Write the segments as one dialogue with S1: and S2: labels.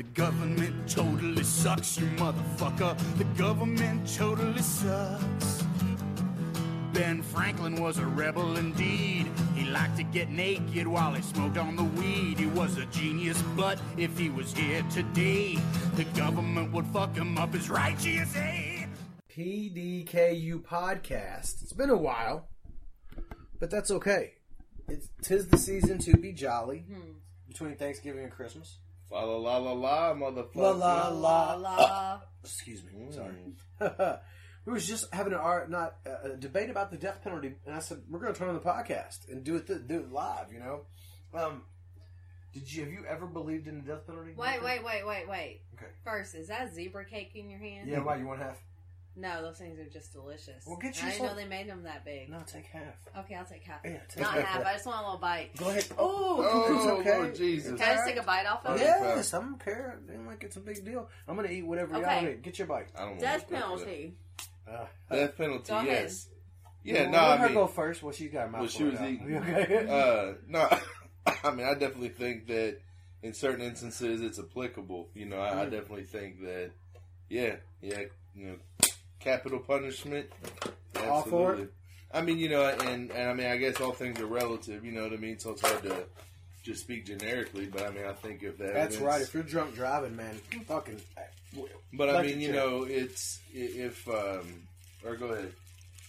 S1: The government totally sucks, you motherfucker. The government totally sucks. Ben Franklin was a rebel indeed. He liked to get naked while he smoked on the weed. He was a genius, but if he was here today, the government would fuck him up as right, GSA.
S2: PDKU podcast. It's been a while, but that's okay. It's tis the season to be jolly hmm. between Thanksgiving and Christmas.
S3: La la la la la, motherfucker.
S2: La la la.
S4: la.
S2: Excuse me.
S3: Mm.
S2: Sorry. we was just having an art, not uh, a debate about the death penalty, and I said we're going to turn on the podcast and do it th- do it live. You know. Um, did you have you ever believed in the death penalty?
S4: Wait, wait, wait, wait, wait.
S2: Okay.
S4: First, is that zebra cake in your hand?
S2: Yeah. Why you want half?
S4: No, those things are just delicious.
S2: Well, get you.
S4: I didn't
S2: yourself-
S4: know they made them that big.
S2: No, take half.
S4: Okay, I'll take half.
S2: Yeah, take
S4: Not
S2: half.
S4: half. I just want a little bite.
S2: Go ahead. Oh,
S3: Oh,
S2: it's okay.
S3: Lord Jesus.
S4: Can I just take a bite off of it?
S3: Yeah.
S2: Yes, I don't care. I ain't like it's a big deal. I'm gonna eat whatever y'all eat. Get your bite.
S3: I don't want
S4: Death penalty.
S2: Uh,
S3: Death penalty,
S4: Go ahead.
S3: yes. Yeah,
S2: well,
S3: no,
S2: let
S3: I
S2: her
S3: mean,
S2: go first. Well, she's got a mouthful.
S3: Well, she was
S2: now.
S3: eating.
S2: Okay?
S3: uh, no, I mean, I definitely think that in certain instances it's applicable. You know, I, I
S2: Mm.
S3: definitely think that, yeah, yeah, you know, capital punishment.
S2: All for it?
S3: I mean, you know, and and I mean, I guess all things are relative. You know what I mean? So it's hard to just speak generically. But I mean, I think if that
S2: That's right. If you're drunk driving, man, fucking.
S3: But I mean, you
S2: chair.
S3: know, it's if um, or go ahead,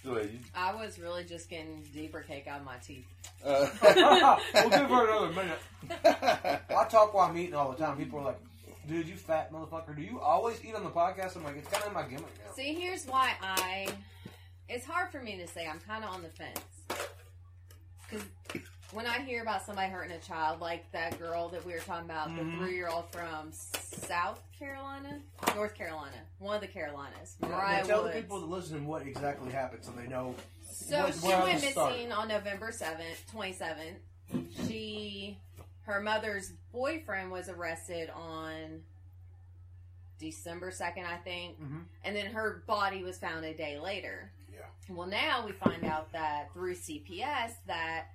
S3: go ahead.
S4: I was really just getting zebra cake out of my teeth.
S3: uh,
S2: we'll give her another minute. I talk while I'm eating all the time. People are like, "Dude, you fat motherfucker. Do you always eat on the podcast?" I'm like, "It's kind of my gimmick now."
S4: See, here's why I. It's hard for me to say. I'm kind of on the fence. Because when I hear about somebody hurting a child, like that girl that we were talking about,
S2: Mhm.
S4: the three year old from South Carolina, North Carolina, one of the Carolinas, Mariah
S2: tell
S4: Woods.
S2: the people that listen what exactly happened so they know.
S4: So
S2: what-
S4: she went missing on November seventh, twenty seventh. She, her mother's boyfriend was arrested on December second, I think,
S2: Mhm.
S4: and then her body was found a day later.
S2: Yeah.
S4: Well, now we find out that through CPS that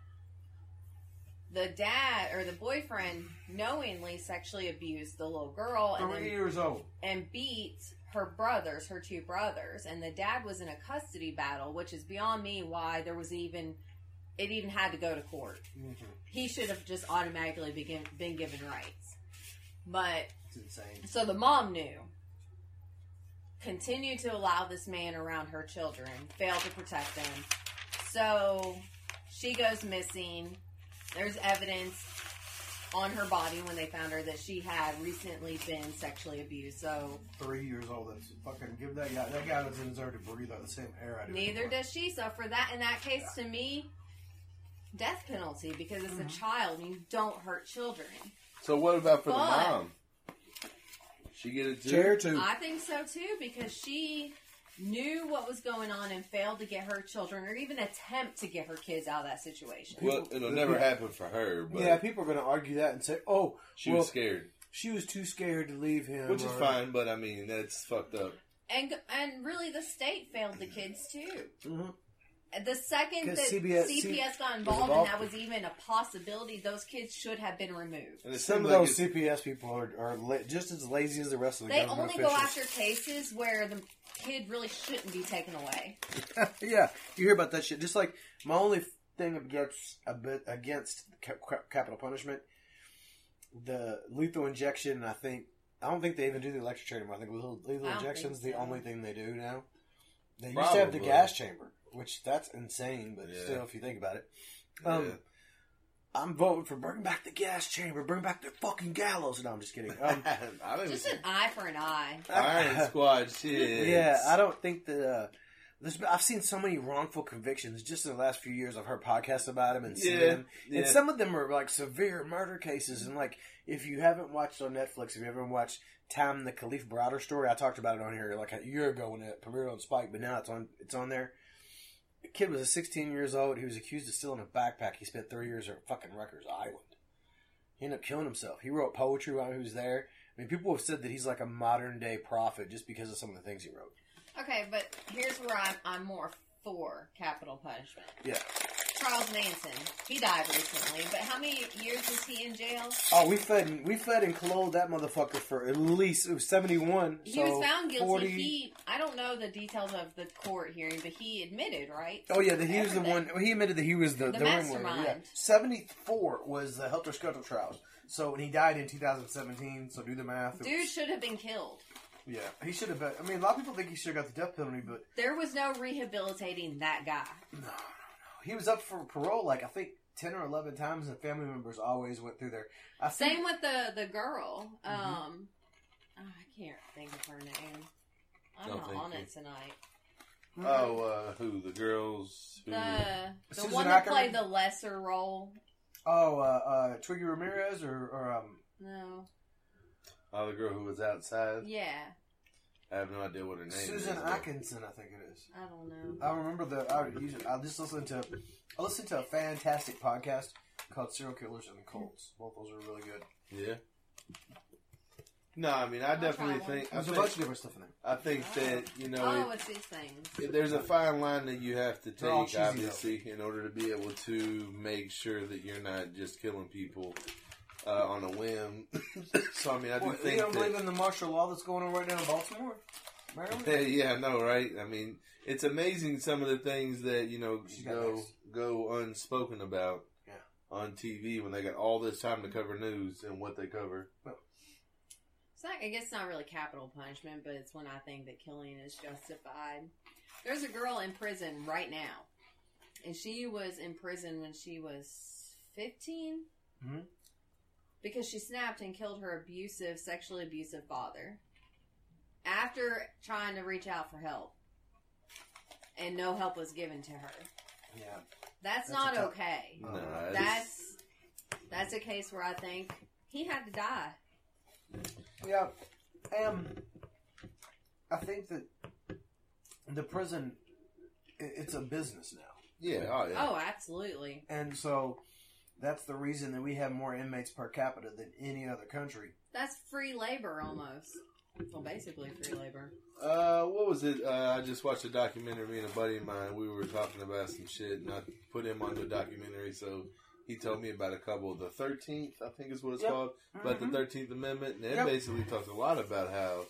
S4: the dad or the boyfriend knowingly sexually abused the little girl and
S2: Three
S4: then
S2: years old.
S4: and beat her brothers, her two brothers, and the dad was in a custody battle, which is beyond me why there was even it even had to go to court.
S2: Mhm.
S4: He should have just automatically been, been given rights. But
S2: It's insane.
S4: so the mom knew. Continued to allow this man around her children, failed to protect them. So she goes missing. There's evidence on her body when they found her that she had recently been sexually abused. So
S2: Three years old. That's fucking give that guy. That guy doesn't deserve to breathe out the same air. I do.
S4: neither does she. So for that, in that case, to me, death penalty because it's a child and you don't hurt children.
S3: so what about for the mom? She get it too.
S2: Chair too.
S4: I think so too because she knew what was going on and failed to get her children or even attempt to get her kids out of that situation.
S3: Well, it'll never happen for her, but
S2: yeah, people are going to argue that and say, "Oh,
S3: she
S2: well,
S3: was scared,
S2: she was too scared to leave him,"
S3: which is
S2: or-
S3: fine. But I mean, that's fucked up.
S4: And and really, the state failed the kids too.
S2: Mhm.
S4: The second
S2: 'Cause
S4: that
S2: CBS
S4: CPS, got
S2: was
S4: involved and
S2: involved.
S4: that was even a possibility, those kids should have been removed.
S3: And it
S2: Some
S3: seems
S2: of
S3: like
S2: those
S3: it's-
S2: CPS people are, are la- just as lazy as the rest of the
S4: They
S2: government
S4: only go
S2: officials.
S4: after cases where the kid really shouldn't be taken away.
S2: yeah, you hear about that shit. Just like my only thing against a bit against ca- ca- capital punishment, the lethal injection. I think I don't think they even do the electric chair anymore. I think lethal, lethal
S4: I don't
S2: injection is the
S4: so.
S2: only thing they do now. They used to have the
S3: Probably.
S2: gas chamber, which that's insane, but
S3: Yeah.
S2: still, if you think about it, um,
S3: Yeah.
S2: I'm voting for bring back the gas chamber, bring back the fucking gallows. No, I'm just kidding. Um,
S3: I don't
S4: Just
S3: even
S4: an eye for an eye.
S3: Iron Squad shit.
S2: Yeah, I don't think that. Uh, there's, I've seen so many wrongful convictions just in the last few years. I've heard podcasts about them and seen
S3: Yeah,
S2: them,
S3: yeah.
S2: and some of them are like severe murder cases. And like, if you haven't watched on Netflix, if you haven't watched Time the Kalief Browder story, I talked about it on here like a year ago when it premiered on Spike, but now it's on it's on there. The kid was a 16 years old. He was accused of stealing a backpack. He spent three years at fucking Rikers Island. He ended up killing himself. He wrote poetry while he was there. I mean, people have said that he's like a modern day prophet just because of some of the things he wrote.
S4: Okay, but here's where I'm, I'm more for capital punishment.
S2: Yeah.
S4: Charles Manson. He died recently, but how many years was he in jail?
S2: Oh, we fed and we fed and clothed that motherfucker for at least it was seventy one.
S4: He was found guilty. He, I don't know the details of the court hearing, but he admitted, right?
S2: Oh yeah, that he was the one. He admitted that he was the
S4: The
S2: the, ringleader. Yeah, seventy four was the Helter Skelter trials. So and he died in two thousand seventeen. So do the math.
S4: Dude
S2: was-
S4: should have been killed.
S2: yeah, he should have been. I mean, a lot of people think he should have got the death penalty, but
S4: There was no rehabilitating that guy.
S2: no. He was up for parole like I think ten or eleven times, and family members always went through there. I think,
S4: Same with the the girl.
S2: Mm-hmm.
S4: Um, oh, I can't think of her name. I'm
S3: No,
S4: not
S3: thank
S4: on
S3: you.
S4: it tonight.
S3: Oh, uh, who the girls? Who,
S4: The the
S2: Susan
S4: one that
S2: Ackerman?
S4: played the lesser role.
S2: Oh, uh, uh, Twiggy Ramirez or, or um,
S4: No.
S3: oh, the girl who was outside.
S4: Yeah.
S3: I have no idea what her name is.
S2: Susan
S3: but-
S2: Atkinson, I think it is.
S4: I don't know.
S2: I remember the. I, usually, I just listened to. I listened to a fantastic podcast called Serial Killers and Cults. Both those are really good.
S3: Yeah. No, I mean, I
S4: I'll
S3: definitely
S4: try one.
S3: think. I
S2: There's a
S3: think,
S2: bunch of different stuff in there.
S3: I think oh. that you know,
S4: oh,
S3: it-
S4: it's these things.
S3: it- there's a fine line that you have to
S2: They're all
S3: take,
S2: cheesy, though.
S3: obviously, in order to be able to make sure that you're not just killing people uh, on a whim. so, I mean, I do
S2: Well, you
S3: think
S2: don't
S3: that.
S2: believe in the martial law that's going on right now in Baltimore? Maryland?
S3: Yeah, yeah, I know, right? I mean, it's amazing some of the things that you know
S2: She's
S3: go go unspoken about
S2: Yeah.
S3: on TV when they got all this time to cover news and what they cover.
S4: It's not, I guess it's not really capital punishment, but it's when I think that killing is justified. There's a girl in prison right now, and she was in prison when she was 15
S2: Mhm.
S4: Because she snapped and killed her abusive, sexually abusive father after trying to reach out for help, and no help was given to her.
S2: Yeah.
S4: That's,
S2: That's
S4: not
S2: a tough-
S4: okay.
S2: No,
S4: That's that's a case where I think he had to die.
S2: Yeah. Um, I think that the prison, it's a business now.
S3: yeah, oh yeah.
S4: Oh, absolutely.
S2: And so that's the reason that we have more inmates per capita than any other country.
S4: That's free labor almost. Well, basically free labor.
S3: Uh, what was it? Uh, I just watched a documentary. Me and a buddy of mine, we were talking about some shit, and I put him on the documentary. So he told me about a couple. Of the Thirteenth, I think is what it's
S2: Yep.
S3: called, but the
S2: Mhm.
S3: Thirteenth Amendment, and it
S2: Yep.
S3: basically talks a lot about how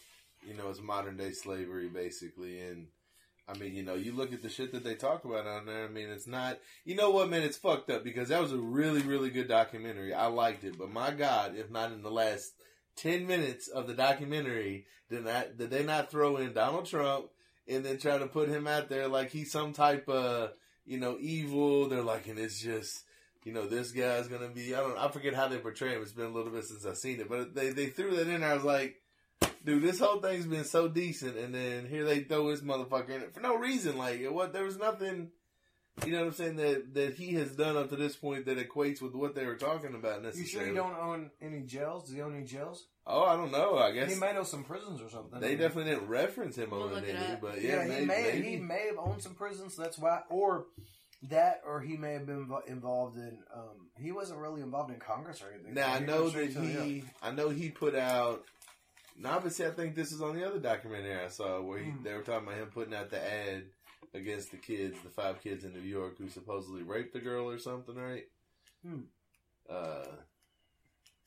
S3: you know it's modern day slavery, basically, and. I mean, you know, you look at the shit that they talk about on there. I mean, it's not. You know what, man? It's fucked up because that was a really, really good documentary. I liked it, but my God, if not in the last ten minutes of the documentary, did not did they not throw in Donald Trump and then try to put him out there like he's some type of you know evil? They're like, and it's just you know this guy's gonna be. I don't. I forget how they portray him. It's been a little bit since I've seen it, but they they threw that in. I was like. Dude, this whole thing's been so decent, and then here they throw this motherfucker in it for no reason. Like, what? There was nothing, you know what I'm saying, that that he has done up to this point that equates with what they were talking about
S2: You sure you don't own any jails? Does he own any jails?
S3: Oh, I don't know. I guess
S2: He may know some prisons or something.
S3: they definitely didn't reference him
S4: We'll
S3: on it,
S4: it
S3: any, but
S2: Yeah,
S3: yeah,
S2: he
S3: maybe,
S2: may
S3: maybe.
S2: he may have owned some prisons. So that's why, or that, or he may have been involved in. Um, he wasn't really involved in Congress or anything.
S3: Now I know that
S2: straight to the-
S3: he, I know he put out. Now, obviously, I think this is on the other documentary I saw where he,
S2: Hmm.
S3: they were talking about him putting out the ad against the kids, the five kids in New York who supposedly raped the girl or something, right?
S2: Hmm.
S3: Uh,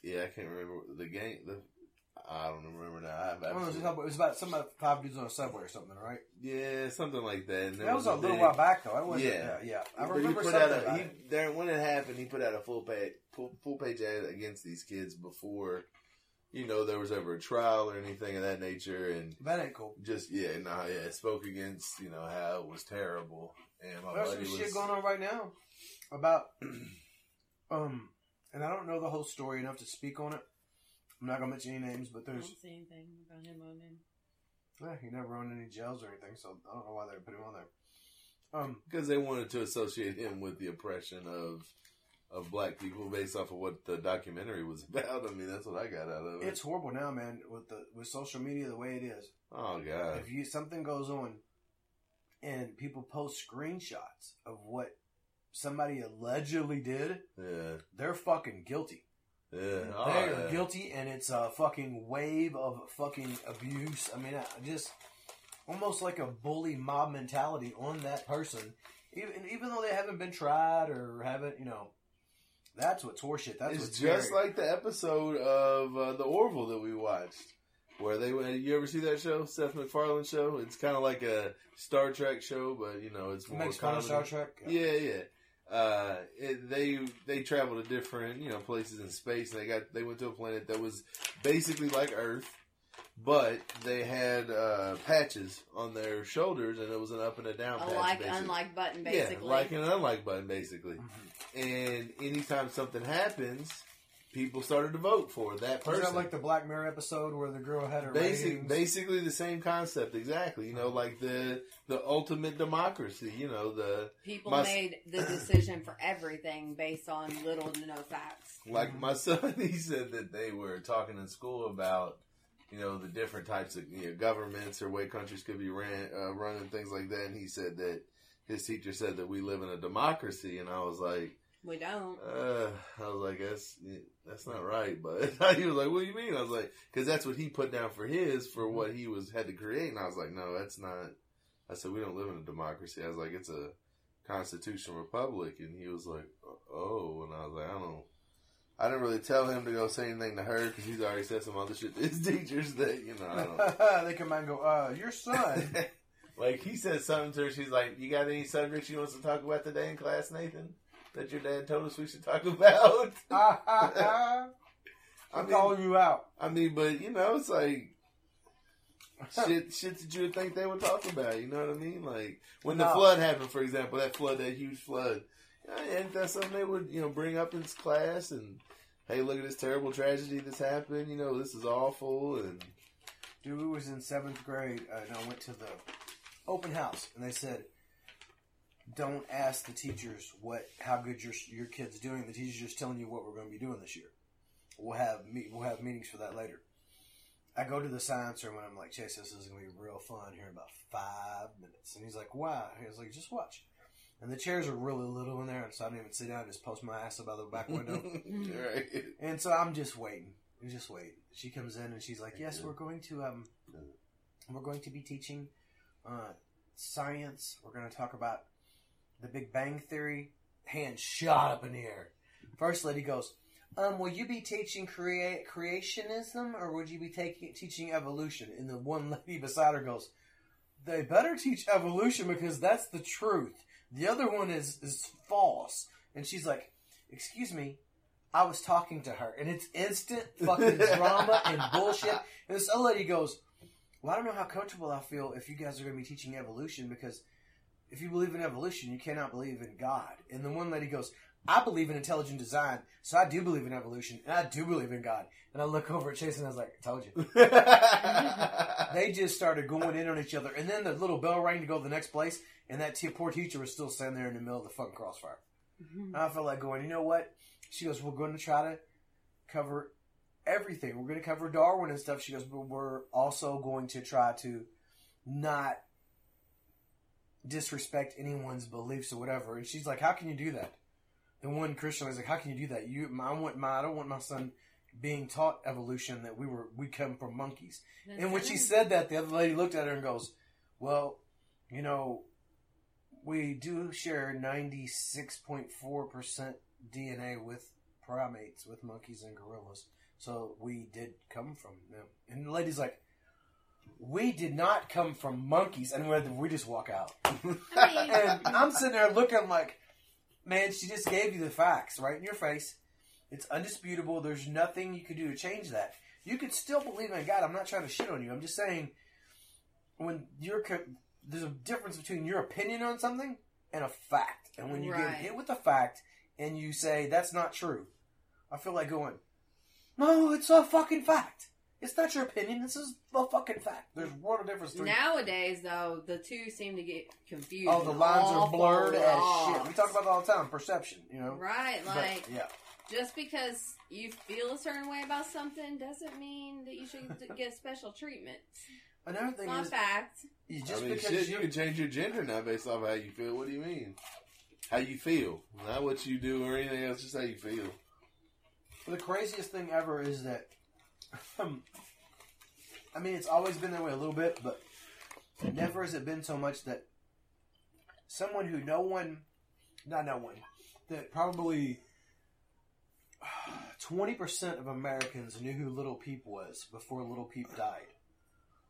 S3: yeah, I can't remember the game. The I don't remember now. I,
S2: it was about- it was about some about five dudes on a subway or something, right?
S3: yeah, something like that. And
S2: That was a little while back though. I wasn't.
S3: Yeah.
S2: Yeah, yeah. I
S3: But
S2: remember
S3: he put
S2: something
S3: out a, he, there when it happened. He put out a full page full, full page ad against these kids before, you know, there was ever a trial or anything of that nature, and
S2: That ain't cool.
S3: just yeah, nah, yeah, it spoke against you know how it was terrible, and my
S2: There's
S3: buddy
S2: some
S3: was
S2: shit going on right now about, um, and I don't know the whole story enough to speak on it. I'm not gonna mention any names, but
S4: I
S2: there's
S4: don't see anything about him on him.
S2: yeah, he never owned any jails or anything, so I don't know why they put him on there. Um,
S3: because they wanted to associate him with the oppression of of black people based off of what the documentary was about. I mean, that's what I got out of it.
S2: it's horrible now, man, with the with social media the way it is.
S3: oh god,
S2: if you something goes on and people post screenshots of what somebody allegedly did,
S3: yeah,
S2: they're fucking guilty.
S3: yeah, oh,
S2: they are
S3: yeah.
S2: guilty, and it's a fucking wave of fucking abuse. I mean, I just almost like a bully mob mentality on that person, even even though they haven't been tried or haven't, you know, that's what's horseshit. That's
S3: it's
S2: what's
S3: just
S2: scary.
S3: like the episode of uh, the Orville that we watched, where they went. You ever see that show, Seth MacFarlane show? It's kind of like a Star Trek show, but you know, it's
S2: It
S3: more
S2: makes fun of. Star Trek.
S3: Yeah, yeah. Uh, it, they they traveled to different you know places in space. And they got they went to a planet that was basically like Earth, but they had uh, patches on their shoulders, and it was an up and a down
S4: A
S3: patch.
S4: like
S3: basically.
S4: unlike button basically.
S3: Yeah, like an unlike button basically.
S2: Mhm.
S3: And anytime something happens, people started to vote for that person.
S2: that like the Black Mirror episode where the girl had her
S3: Basic,
S2: ratings?
S3: basically the same concept, exactly. You know, like the the ultimate democracy. You know, the
S4: People
S3: My-
S4: made the decision for everything based on little to no facts.
S3: like my son. He said that they were talking in school about you know the different types of you know, governments or way countries could be ran uh, run and things like that. And he said that his teacher said that we live in a democracy, and I was like.
S4: We don't.
S3: Uh, I was like, that's that's not right. But he was like, what do you mean? I was like, because that's what he put down for his for what he was had to create. And I was like, no, that's not. I said we don't live in a democracy. I was like, it's a constitutional republic. And he was like, oh. And I was like, I don't. I didn't really tell him to go say anything to her because he's already said some other shit to his teachers that you know. I don't.
S2: they come out and go, uh, your son.
S3: like he said something to her. She's like, "You got any subjects you want to talk about today in class, Nathan? That your dad told us we should talk about?" I
S2: I'm
S3: mean,
S2: calling you out.
S3: I mean, but you know, it's like shit, shit that you would think they would talk about. You know what I mean? Like when the flood happened, for example, that flood, that huge flood. Yeah, ain't that something they would you know bring up in class and hey, look at this terrible tragedy that's happened. You know, this is awful and
S2: Dude, was in seventh grade, uh, and I went to the open house, and they said, "Don't ask the teachers what how good your your kid's doing. The teacher's just telling you what we're going to be doing this year. We'll have meet, we'll have meetings for that later." I go to the science room, and I'm like, "Chase, this is going to be real fun here in about five minutes." And he's like, "Why?" He was like, "Just watch." And the chairs are really little in there, and so I didn't even sit down. I just post my ass up out the back window.
S3: right.
S2: And so I'm just waiting. I'm just waiting. She comes in and she's like, "Yes, we're going to um, we're going to be teaching uh, science. We're going to talk about the Big Bang Theory." Hand shot up in the air. First lady goes, "Um, will you be teaching create creationism or would you be taking teaching evolution?" And the one lady beside her goes, "They better teach evolution because that's the truth. The other one is is false." And she's like, "Excuse me." I was talking to her, and it's instant fucking drama and bullshit. And this other lady goes, "Well, I don't know how comfortable I feel if you guys are going to be teaching evolution because if you believe in evolution, you cannot believe in God." And the one lady goes, "I believe in intelligent design, so I do believe in evolution, and I do believe in God." And I look over at Chase, and I was like, "I told you." They just started going in on each other, and then the little bell rang to go to the next place, and that t- poor teacher was still standing there in the middle of the fucking crossfire. Mm-hmm. And I felt like going, you know what? She goes, we're going to try to cover everything. We're going to cover Darwin and stuff. She goes, but we're also going to try to not disrespect anyone's beliefs or whatever. And she's like, how can you do that? The one Christian was like, how can you do that? You, I want my, I don't want my son being taught evolution that we were, we come from monkeys. And when she said that, the other lady looked at her and goes, "Well, you know, we do share ninety six point four percent DNA with primates, with monkeys and gorillas. So we did come from them." And the lady's like, "We did not come from monkeys." And we we just walk out.
S4: I mean,
S2: And I'm sitting there looking like, man, she just gave you the facts right in your face. It's undisputable. There's nothing you could do to change that. You could still believe in God. I'm not trying to shit on you. I'm just saying, when you're there's a difference between your opinion on something and a fact. And when you
S4: Right.
S2: get hit with a fact and you say that's not true, I feel like going, no, it's a fucking fact. It's not your opinion. This is a fucking fact. There's what a difference. between-
S4: nowadays though, the two seem to get confused.
S2: Oh, the lines are blurred
S4: fall
S2: as
S4: off.
S2: shit. We talk about that all the time. Perception, you know.
S4: right,
S2: But,
S4: like
S2: yeah.
S4: just because you feel a certain way about something doesn't mean that you should get special treatment.
S2: Another
S4: It's
S2: thing
S4: not
S2: is,
S4: fact.
S2: you
S3: I
S2: just
S3: mean,
S2: because
S3: shit,
S2: you
S3: you can change your gender now based off how you feel. What do you mean? How you feel, not what you do or anything else. Just how you feel.
S2: the craziest thing ever is that, I mean, it's always been that way a little bit, but never has it been so much that someone who no one, not no one, that probably twenty percent of Americans knew who Little Peep was before Little Peep died.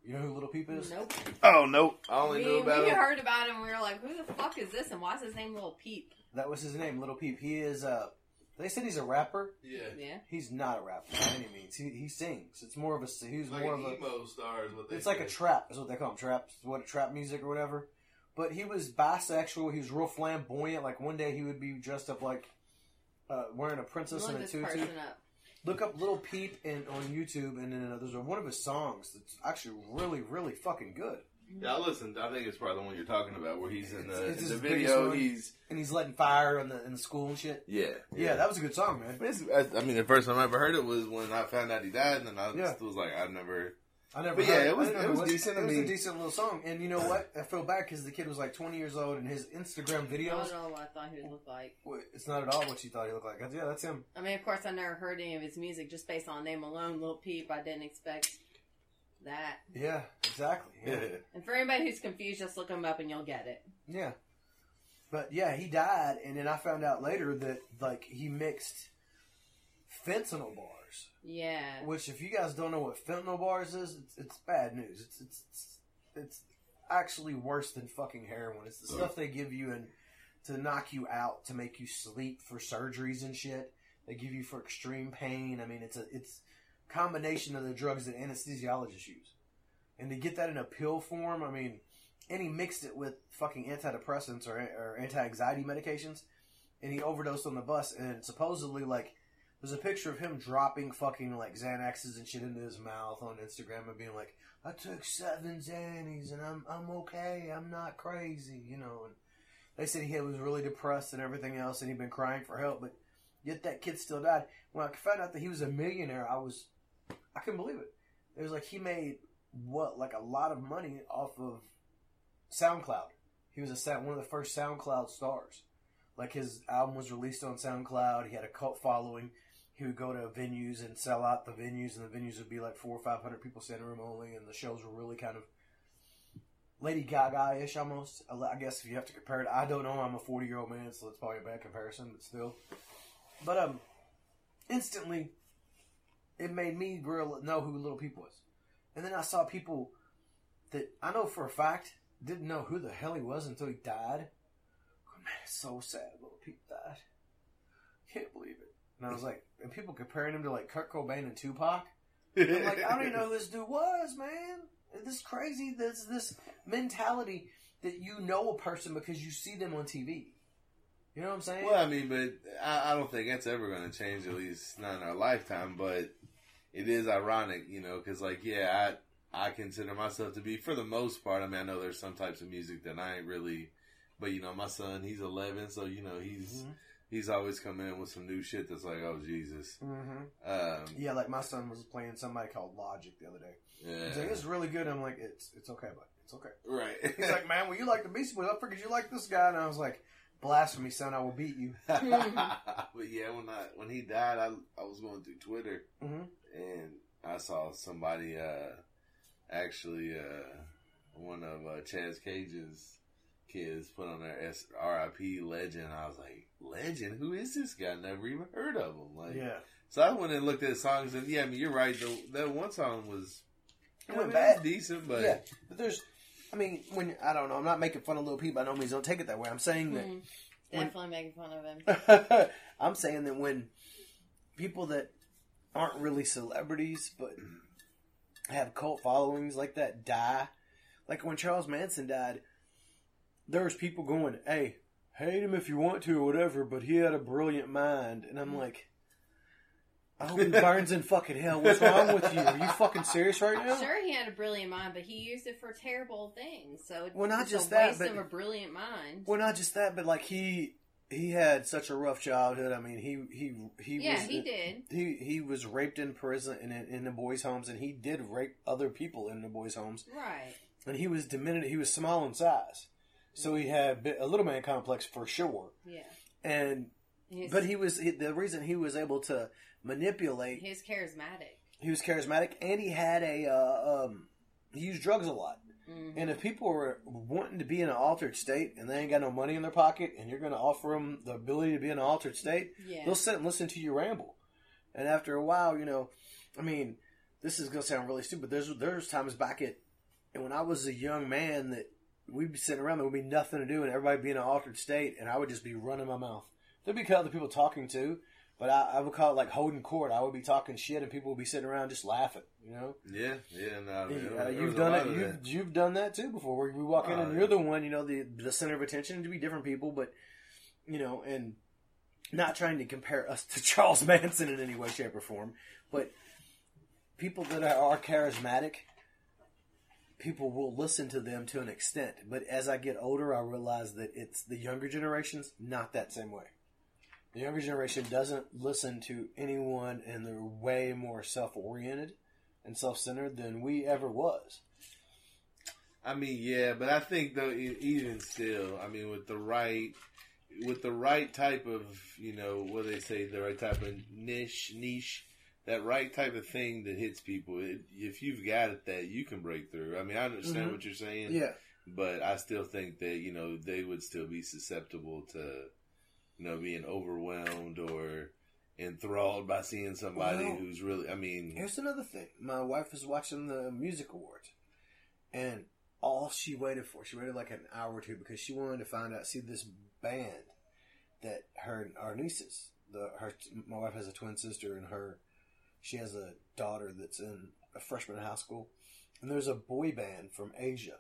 S2: You know who Little Peep is?
S4: Nope.
S3: Oh nope. I only
S4: we,
S3: knew about
S4: we
S3: him.
S4: heard about him. We were like, "Who the fuck is this? And why's his name Little Peep?"
S2: That was his name, Little Peep. He is. uh They said he's a rapper.
S3: Yeah.
S4: Yeah.
S2: He's not a rapper by any means. He, he sings. It's more of a. He's
S3: Like
S2: more
S3: an
S2: of a.
S3: emo star is what they
S2: It's like a trap, is what they call him. Trap, what a trap music or whatever. But he was bisexual. He was real flamboyant. Like one day he would be dressed up like uh, wearing a princess
S4: Look
S2: and a tutu.
S4: up.
S2: Look up Little Peep in, on YouTube, and then uh, there's one of his songs that's actually really, really fucking good.
S3: Yeah, I listened. I think it's probably the one you're talking about, where he's in the,
S2: It's- it's
S3: in the
S2: his biggest
S3: video.
S2: one.
S3: He's
S2: And he's letting fire in the in the school and shit.
S3: yeah,
S2: Yeah, that was a good song, man.
S3: It's- I I mean, the first time I ever heard it was when I found out he died, and then I
S2: Yeah.
S3: was like, I've never.
S2: I never.
S3: But yeah,
S2: heard
S3: it was-
S2: I didn't
S3: it
S2: know
S3: was
S2: who
S3: decent. I
S2: It was
S3: mean-
S2: a decent little song, and you know what? I feel bad because the kid was like 20 years old, and his Instagram
S4: I
S2: videos.
S4: don't know what I thought he would look like.
S2: Well, It's not at all what you thought he looked like. Yeah, that's him.
S4: I mean, of course, I never heard any of his music just based on name alone. Little Peep, I didn't expect that.
S2: Yeah, exactly. Yeah.
S4: And for anybody who's confused, just look him up and you'll get it.
S2: yeah. But yeah, he died, and then I found out later that like he mixed fentanyl bars.
S4: Yeah.
S2: Which, if you guys don't know what fentanyl bars is, it's, it's bad news. It's, it's it's it's actually worse than fucking heroin. It's the stuff they give you and to knock you out, to make you sleep for surgeries and shit. They give you for extreme pain. I mean, it's a it's combination of the drugs that anesthesiologists use, and to get that in a pill form, I mean, and he mixed it with fucking antidepressants or, or anti-anxiety medications, and he overdosed on the bus. And supposedly, like, there's a picture of him dropping fucking like Xanaxes and shit into his mouth on Instagram and being like, "I took seven Xannies and I'm I'm okay. I'm not crazy," you know. And they said he was really depressed and everything else, and he'd been crying for help, but yet that kid still died. When I found out that he was a millionaire, I was I couldn't believe it. It was like he made what like a lot of money off of SoundCloud. He was a one of the first SoundCloud stars. Like his album was released on SoundCloud. He had a cult following. He would go to venues and sell out the venues, and the venues would be like four or five hundred people standing room only, and the shows were really kind of Lady Gaga ish almost. I guess if you have to compare it, I don't know. I'm a 40 year old man, so it's probably a bad comparison, but still. But um, instantly, it made me real know who Little Peep was, and then I saw people that I know for a fact didn't know who the hell he was until he died. Oh, man, it's so sad. Little Peep died. Can't believe it. And I was like, and people comparing him to like Kurt Cobain and Tupac. I'm like, I don't even know who this dude was, man. This is crazy. This this mentality that you know a person because you see them on TV. You know what I'm saying?
S3: Well, I mean, but I, I don't think that's ever going to change, at least not in our lifetime. But it is ironic, you know, because like, yeah, I I consider myself to be, for the most part. I mean, I know there's some types of music that I ain't really, but you know, my son, he's 11, so you know, he's
S2: Mhm.
S3: he's always coming in with some new shit that's like, oh Jesus.
S2: Mm-hmm.
S3: Um,
S2: Yeah, like my son was playing somebody called Logic the other day. He's like,
S3: yeah,
S2: "It's really good." I'm like, "It's it's okay, but it's okay."
S3: right.
S2: He's like, "Man, well, you like the Beastie Boys? I figured you like this guy." And I was like, "Blasphemy, son! I will beat you."
S3: but yeah, when I when he died, I I was going through Twitter
S2: Mhm.
S3: And I saw somebody uh actually uh one of uh, Chaz Cage's kids put on their S- RIP legend. I was like, legend? Who is this guy? Never even heard of him. Like,
S2: Yeah,
S3: so I went and looked at songs, and yeah, I mean, you're right. The, that one song was
S2: It
S3: I
S2: went
S3: mean,
S2: bad.
S3: decent, but
S2: yeah. But there's, I mean, when I don't know, I'm not making fun of little people. By no means, don't take it that way. I'm saying that
S4: Mhm. Definitely making fun of him.
S2: I'm saying that when people that aren't really celebrities but mm-hmm. have cult followings like that die, like when Charles Manson died, there was people going, "Hey, hate him if you want to or whatever, but he had a brilliant mind," and I'm mm. like. I hope he burns in fucking hell. What's wrong with you? Are you fucking serious right now?
S4: Sure, he had a brilliant mind, but he used it for terrible things. So it's
S2: Well, not
S4: it's
S2: just
S4: a
S2: that,
S4: waste
S2: but-
S4: of a brilliant mind.
S2: Well, not just that, but like he he had such a rough childhood. I mean, he he he
S4: yeah,
S2: was
S4: he did.
S2: he he was raped in prison and in, in the boys' homes, and he did rape other people in the boys' homes.
S4: Right.
S2: And he was diminished. He was small in size, so he had a little man complex for sure.
S4: Yeah.
S2: And
S4: He's,
S2: but he was he, the reason he was able to manipulate.
S4: he's charismatic.
S2: He was charismatic, and he had a uh, um, he used drugs a lot.
S4: Mhm.
S2: And if people are wanting to be in an altered state and they ain't got no money in their pocket, and you're going to offer them the ability to be in an altered state,
S4: yeah.
S2: they'll sit and listen to you ramble. And after a while, you know, I mean, this is going to sound really stupid. There's there's times back at, and when I was a young man that we'd be sitting around, there would be nothing to do, and everybody be in an altered state, and I would just be running my mouth. There'd be other people talking too, but I, I would call it like holding court. I would be talking shit, and people would be sitting around just laughing. You know,
S3: Yeah, yeah. No, I mean, there
S2: you've done it. You've,
S3: that.
S2: you've done that too before. Where we walk in
S3: Oh,
S2: and
S3: yeah.
S2: you're the one, you know, the the center of attention. To be different people, but you know, and not trying to compare us to Charles Manson in any way, shape, or form, but people that are charismatic, people will listen to them to an extent. But as I get older, I realize that it's the younger generations not that same way. The younger generation doesn't listen to anyone, and they're way more self oriented and self centered than we ever was.
S3: I mean, yeah, but I think though, even still, I mean, with the right, with the right type of, you know, what they say, the right type of niche, niche, that right type of thing that hits people. It, if you've got it, that you can break through. I mean, I understand
S2: Mhm.
S3: what you're saying,
S2: Yeah.
S3: but I still think that you know they would still be susceptible to, you know, being overwhelmed or enthralled by seeing somebody
S2: Well,
S3: who's really. I mean,
S2: Here's another thing. My wife was watching the music awards, and all she waited for, she waited like an hour or two because she wanted to find out, see this band that her our nieces, the her my wife has a twin sister, and her she has a daughter that's in a freshman in high school, and there's a boy band from Asia.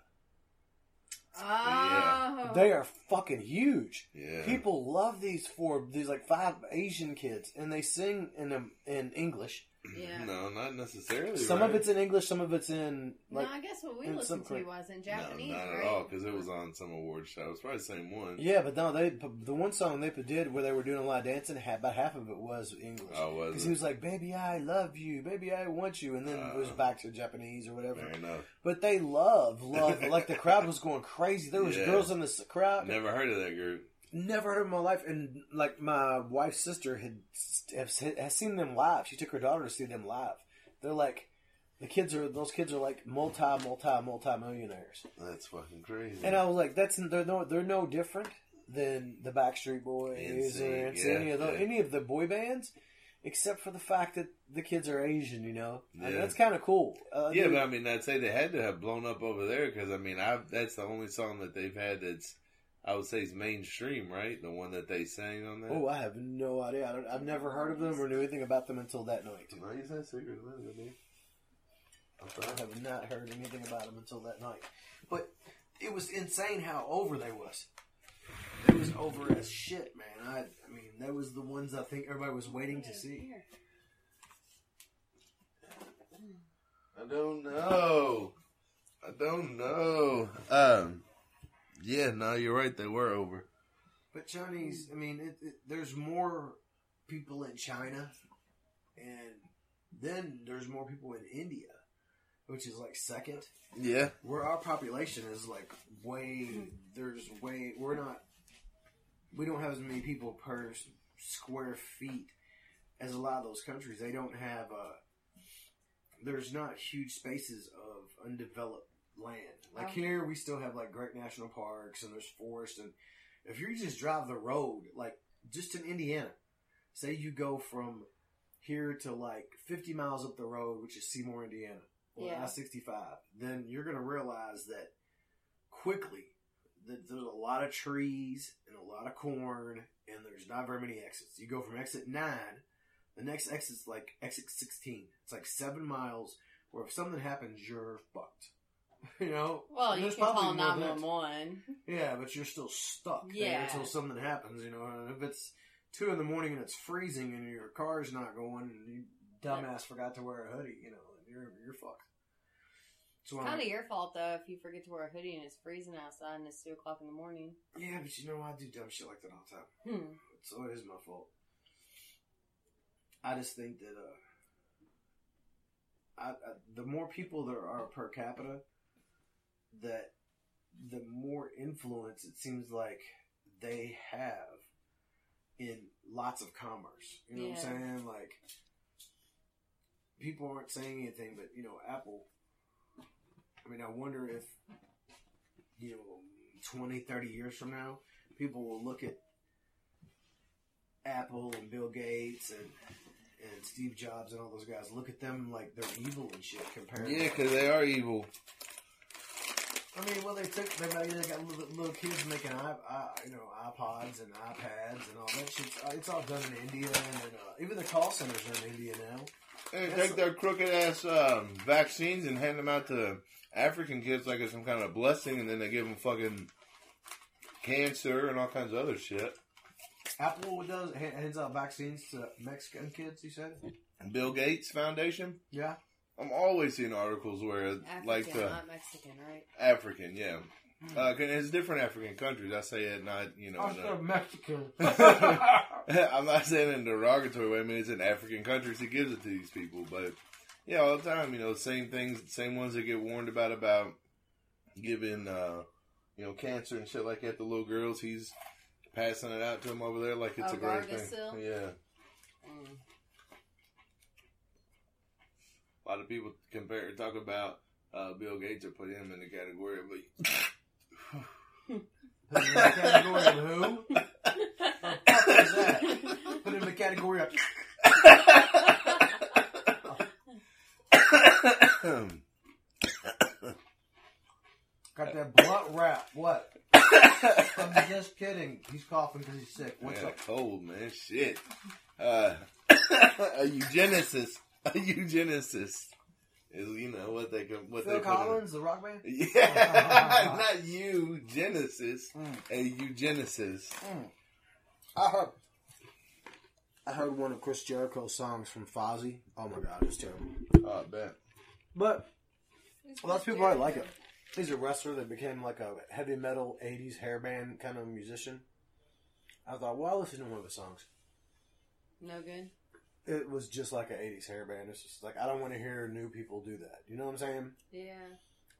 S4: Oh.
S2: They are fucking huge.
S3: yeah,
S2: People love these four, these like five Asian kids, and they sing in um, in English.
S4: Yeah.
S3: no, not necessarily.
S2: Some
S3: right?
S2: of it's in English, some of it's in like
S4: no, I guess what we
S2: in
S4: listened
S2: some
S4: to
S2: cra-
S4: was in
S3: No,
S4: Japanese,
S3: not
S4: right?
S3: at all, because it was on some award show. It was probably the same one.
S2: yeah, but no, they the one song they did where they were doing a lot of dancing. had- About half of it was English.
S3: Oh, was
S2: Because he was like, "Baby, I love you, baby, I want you," and then it was
S3: Uh,
S2: back to Japanese or whatever.
S3: Fair enough.
S2: But they love, love, like the crowd was going crazy. There was
S3: Yeah.
S2: girls in the crowd.
S3: Never heard of that group.
S2: Never heard of in my life, and like my wife's sister had has, has seen them live. She took her daughter to see them live. They're like the kids are those kids are like multi multi multi millionaires.
S3: That's fucking crazy.
S2: And I was like, that's they're no they're no different than the Backstreet Boys
S3: NSYNC,
S2: or
S3: yeah,
S2: any of the,
S3: yeah.
S2: any of the boy bands, except for the fact that the kids are Asian. You know, I mean, that's kind of cool. Uh,
S3: yeah,
S2: they-
S3: but I mean, I'd say they had to have blown up over there because I mean, I've, that's the only song that they've had that's I would say is mainstream, right? The one that they sang on that.
S2: oh, I have no idea. I don't, I've never heard of them or knew anything about them until that night.
S3: No, you said secret, dude.
S2: I have not heard anything about them until that night. But it was insane how over they was. They was over as shit, man. I, I mean, that was the ones I think everybody was waiting to see.
S3: I don't know. I don't know. Um, yeah, no, you're right. They were over.
S2: But Chinese, I mean, it, it, there's more people in China, and then there's more people in India, which is like second.
S3: Yeah,
S2: Where our population is like way, there's way, we're not, we don't have as many people per square feet as a lot of those countries. They don't have, uh, there's not huge spaces of undeveloped land. Like
S4: Oh.
S2: here, we still have like great national parks and there's forests. And if you just drive the road, like just in Indiana, say you go from here to like 50 miles up the road, which is Seymour, Indiana, or
S4: Yeah.
S2: I 65, then you're going to realize that quickly that there's a lot of trees and a lot of corn, and there's not very many exits. You go from exit 9, the next exit's like exit 16. It's like seven miles where if something happens, you're fucked. you know?
S4: Well, you can call
S2: than that.
S4: 911.
S2: Yeah, but you're still stuck
S4: Yeah.
S2: until something happens, you know. And if it's two in the morning and it's freezing and your car's not going and you dumbass forgot to wear a hoodie, you know, you're you're fucked. So
S4: It's kind of your fault, though, if you forget to wear a hoodie and it's freezing outside and it's 2 o'clock in the morning.
S2: yeah, but you know I do dumb shit like that all the time.
S4: Hmm.
S2: So it is my fault. I just think that uh, I, I, the more people there are per capita, that the more influence it seems like they have in lots of commerce. You know what I'm saying? Like people aren't saying anything, but you know, Apple. I mean, mean, I wonder if you know, 20, 30 years from now, people will look at Apple and Bill Gates and and Steve Jobs and all those guys. Look at them like they're evil and shit compared.
S3: Yeah, because they are evil.
S2: I mean, well, they took they, they got little, little kids making i, i you know iPods and iPads and all that shit. Uh, It's all done in India and uh, even the call centers are in India now.
S3: They
S2: That's-
S3: take their crooked ass um, vaccines and hand them out to African kids like it's some kind of blessing, and then they give them fucking cancer and all kinds of other shit.
S2: Apple does ha- hands out vaccines to Mexican kids. You said, And
S3: Bill Gates Foundation.
S2: yeah.
S3: I'm always seeing articles where
S4: African,
S3: like the
S4: not Mexican, right?
S3: African, yeah. Uh, 'cause it's different African countries. I say it not, you know. in a-
S2: Mexican.
S3: I'm not saying in a derogatory way. I mean, it's in African countries. He gives it to these people, but yeah, all the time. You know, same things, same ones that get warned about about giving, uh, you know, cancer and shit like that to little girls. He's passing it out to them over there like it's
S4: Oh,
S3: a great
S4: Gardasil?
S3: thing. Yeah,
S4: Mm.
S3: A lot of people compare talk about uh, Bill Gates or put him in the category of
S2: Put him in the category of who? The fuck is that? Put him in the category of. Got that blunt rap. What? I'm just kidding. He's coughing because he's sick. What's
S3: yeah,
S2: up?
S3: cold man, shit. Uh, a eugenicist, a eugenicist is you know what they can what
S2: Phil
S3: they put in-
S2: Collins, the rock band.
S3: Yeah, not you, Genesis,
S2: Mm.
S3: a eugenicist.
S2: I heard. I heard one of Chris Jericho's songs from Fozzy. Oh my god, it's terrible.
S3: Oh, I bet.
S2: But lots of people probably like it. He's a wrestler that became like a heavy metal '80s hair band kind of musician. I thought, well, I'll listen to one of his songs.
S4: No good.
S2: It was just like an '80s hair band. It's just like I don't want to hear new people do that. You know what I'm saying?
S4: Yeah.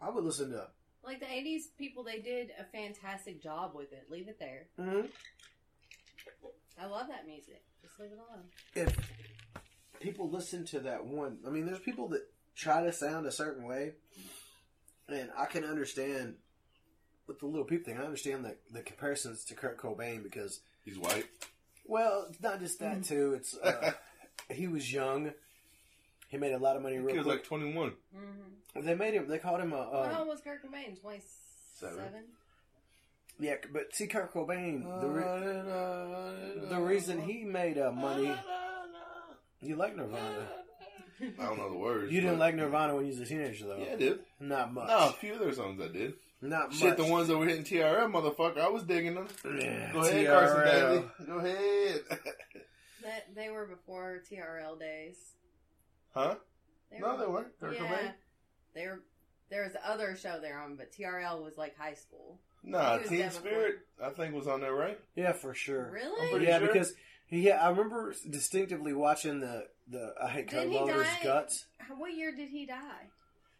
S2: I would listen to.
S4: Like the 80s people, they did a fantastic job with it. Leave it there.
S2: Mm-hmm.
S4: I love that music. Just leave it alone.
S2: If people listen to that one, I mean, there's people that try to sound a certain way, and I can understand with the little peep thing. I understand the the comparisons to Kurt Cobain because
S3: He's white.
S2: Well, it's not just that too. It's uh, he was young. He made a lot of money
S3: He
S2: real
S3: was
S2: quick.
S3: like 21.
S4: Mm-hmm.
S2: they made him. They called him a.
S4: How
S2: Uh,
S4: old was Kurt Cobain? 27?
S2: Yeah, but see, Kurt Cobain. The, re- the
S3: the
S2: reason he made uh, money. You like Nirvana?
S3: I don't know the words.
S2: You didn't like Nirvana when you was a teenager, though.
S3: Yeah, I did.
S2: Not much.
S3: No, a few of their songs I did.
S2: not
S3: Shit,
S2: much.
S3: the ones that were hitting TRL, motherfucker, I was digging them.
S2: Yeah,
S3: Go ahead, Carson Daly. Go ahead.
S4: That They were before TRL days.
S3: huh?
S4: They
S3: No, they weren't. Kurt
S4: yeah.
S3: Cobain?
S4: They were, there was the other show they're on, but TRL was like high school.
S3: Nah,
S4: He was
S3: Teen Spirit, I think, was on there, right?
S2: Yeah, for sure.
S4: Really?
S2: Yeah,
S3: sure.
S2: because he. I remember distinctively watching the the I hate
S4: Didn't he
S2: Lover's guts.
S4: What year did he die?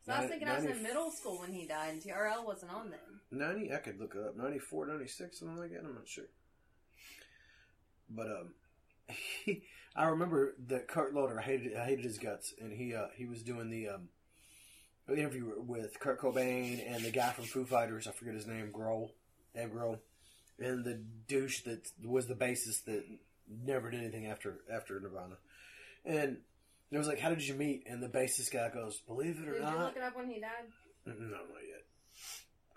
S4: So I was
S2: Nin-
S4: thinking I was in middle school when he died, and TRL wasn't on then.
S2: 90 i could look it up 94 96 something like that i'm not sure but um he, i remember that kurt loder I hated i hated his guts and he uh he was doing the um interview with kurt cobain and the guy from foo fighters i forget his name grohl Dave grohl and the douche that was the bassist that never did anything after after nirvana and it was like how did you meet and the bassist guy goes believe it or
S4: Did you
S2: not
S4: look it up when he died?
S2: no, not yet.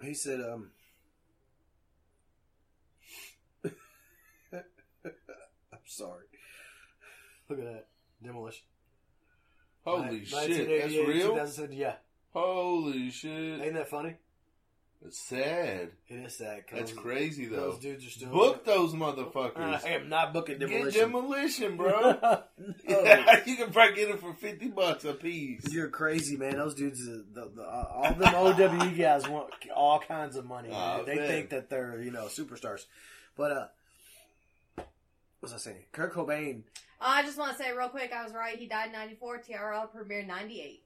S2: He said, um, I'm sorry. Look at that. Demolition.
S3: Holy
S2: Nin-
S3: shit, that's
S2: 1988,
S3: real?
S2: 2007, yeah.
S3: Holy shit.
S2: Ain't that funny?
S3: It's sad.
S2: It is sad. 'cause
S3: That's crazy, though.
S2: Those dudes are still.
S3: Book those motherfuckers.
S2: I am not booking demolition.
S3: Get
S2: demolition.
S3: demolition, bro.
S2: No.
S3: you can probably get it for 50 bucks a piece.
S2: You're crazy, man. Those dudes, uh, the, the, uh, all them OWE guys want all kinds of money.
S3: Aw.
S2: They
S3: man.
S2: think that they're, you know, superstars. But, uh, what was I saying? Kurt Cobain.
S4: Oh, I just want to say real quick, I was right. He died in 94. TRL premiered 98.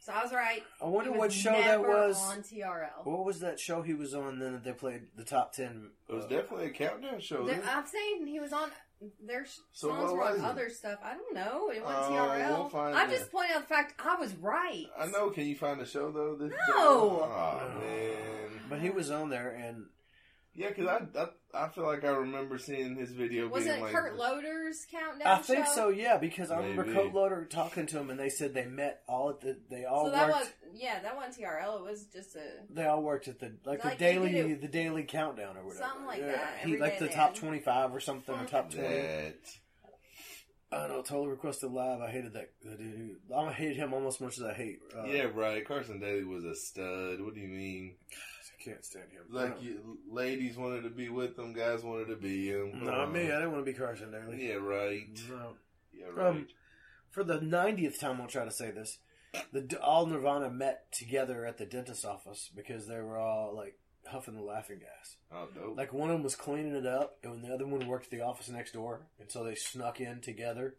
S4: So I was right.
S2: I wonder
S4: He
S2: what
S4: was
S2: show that was.
S4: on TRL.
S2: What was that show he was on then that they played the top 10?
S3: It was
S2: uh,
S3: definitely a countdown show.
S4: There-
S3: isn't it?
S4: I'm saying he was on There's
S3: So
S4: songs
S3: what
S4: were on
S3: was it?
S4: other stuff. I don't know. It went
S3: Oh,
S4: TRL.
S3: we'll find
S4: I'm
S3: out.
S4: just pointing out the fact I was right.
S3: I know. Can you find the show though? This
S4: No.
S3: Oh man.
S2: But he was on there, and
S3: Yeah, because I, I I feel like I remember seeing his video.
S4: Was
S3: being
S4: it
S3: like,
S4: Kurt Loder's countdown
S2: I think
S4: show?
S2: so. Yeah, because I remember
S3: Maybe.
S2: Kurt Loder talking to him, and they said they met all at the. They all
S4: So that
S2: worked.
S4: was yeah, that wasn't TRL. It was just a
S2: They all worked at the like,
S4: Like
S2: the
S4: they
S2: daily
S4: did
S2: the daily countdown or whatever.
S4: Something like
S2: Yeah.
S4: that.
S2: He like the
S4: they
S2: top twenty five or something or top twenty.
S3: that.
S2: I don't know. Totally requested live. I hated that. that dude. I hate him almost as much as I hate. Uh,
S3: yeah, right. Carson Daly was a stud. What do you mean?
S2: Can't stand him.
S3: Like you, ladies wanted to be with him, guys wanted to be him.
S2: Not me. I didn't want to be Carson Daly.
S3: Yeah, right.
S2: No.
S3: Yeah, right.
S2: Um, for the 90th time, I'll try to say this. The all Nirvana met together at the dentist office because they were all like huffing the laughing gas.
S3: oh, dope.
S2: Like one of them was cleaning it up, and the other one worked at the office next door, and so they snuck in together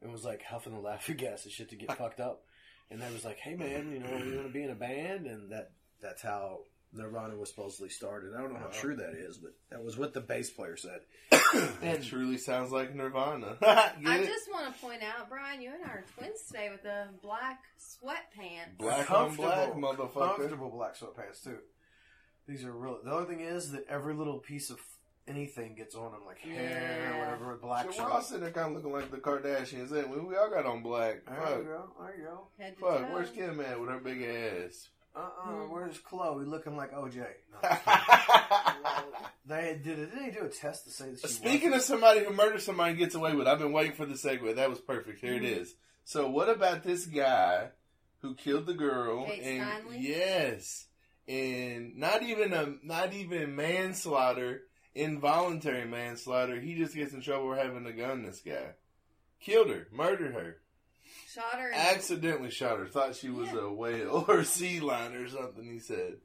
S2: and was like huffing the laughing gas and shit to get fucked up. And they was like, "Hey man, you know, you want to be in a band?" And that that's how Nirvana was supposedly started. I don't know how true that is, but that was what the bass player said.
S3: It truly sounds like Nirvana.
S4: I
S3: it?
S4: just want to point out, Brian, you and I are twins today with the black sweatpants.
S3: Black on black, motherfucker.
S2: comfortable black sweatpants too. These are real. The only thing is that every little piece of anything gets on them, like hair
S4: Yeah.
S2: or whatever, black
S3: Shit, we're all
S2: shirt.
S3: sitting there kind of looking like the Kardashians, ain't we? We all got on black.
S2: There
S3: Fuck.
S2: you go. There you go.
S4: Head to
S3: Fuck,
S4: toe.
S3: where's Kim at with her big ass?
S2: Uh uh
S4: Hmm.
S2: Where's Chloe looking like OJ? No, they did. Did they do a test to say that she
S3: Speaking of
S2: wasn't?
S3: somebody who murders somebody and gets away with, it, I've been waiting for the segue. That was perfect. Here
S2: Mm-hmm.
S3: it is. So, what about this guy who killed the girl?
S4: Kate
S3: and
S4: Steinle?
S3: yes, and not even a not even manslaughter, involuntary manslaughter. He just gets in trouble for having a gun. This guy killed her, murdered her,
S4: Shot her. in-
S3: accidentally shot her. Thought she was
S4: Yeah.
S3: a whale or a sea lion or something. He said.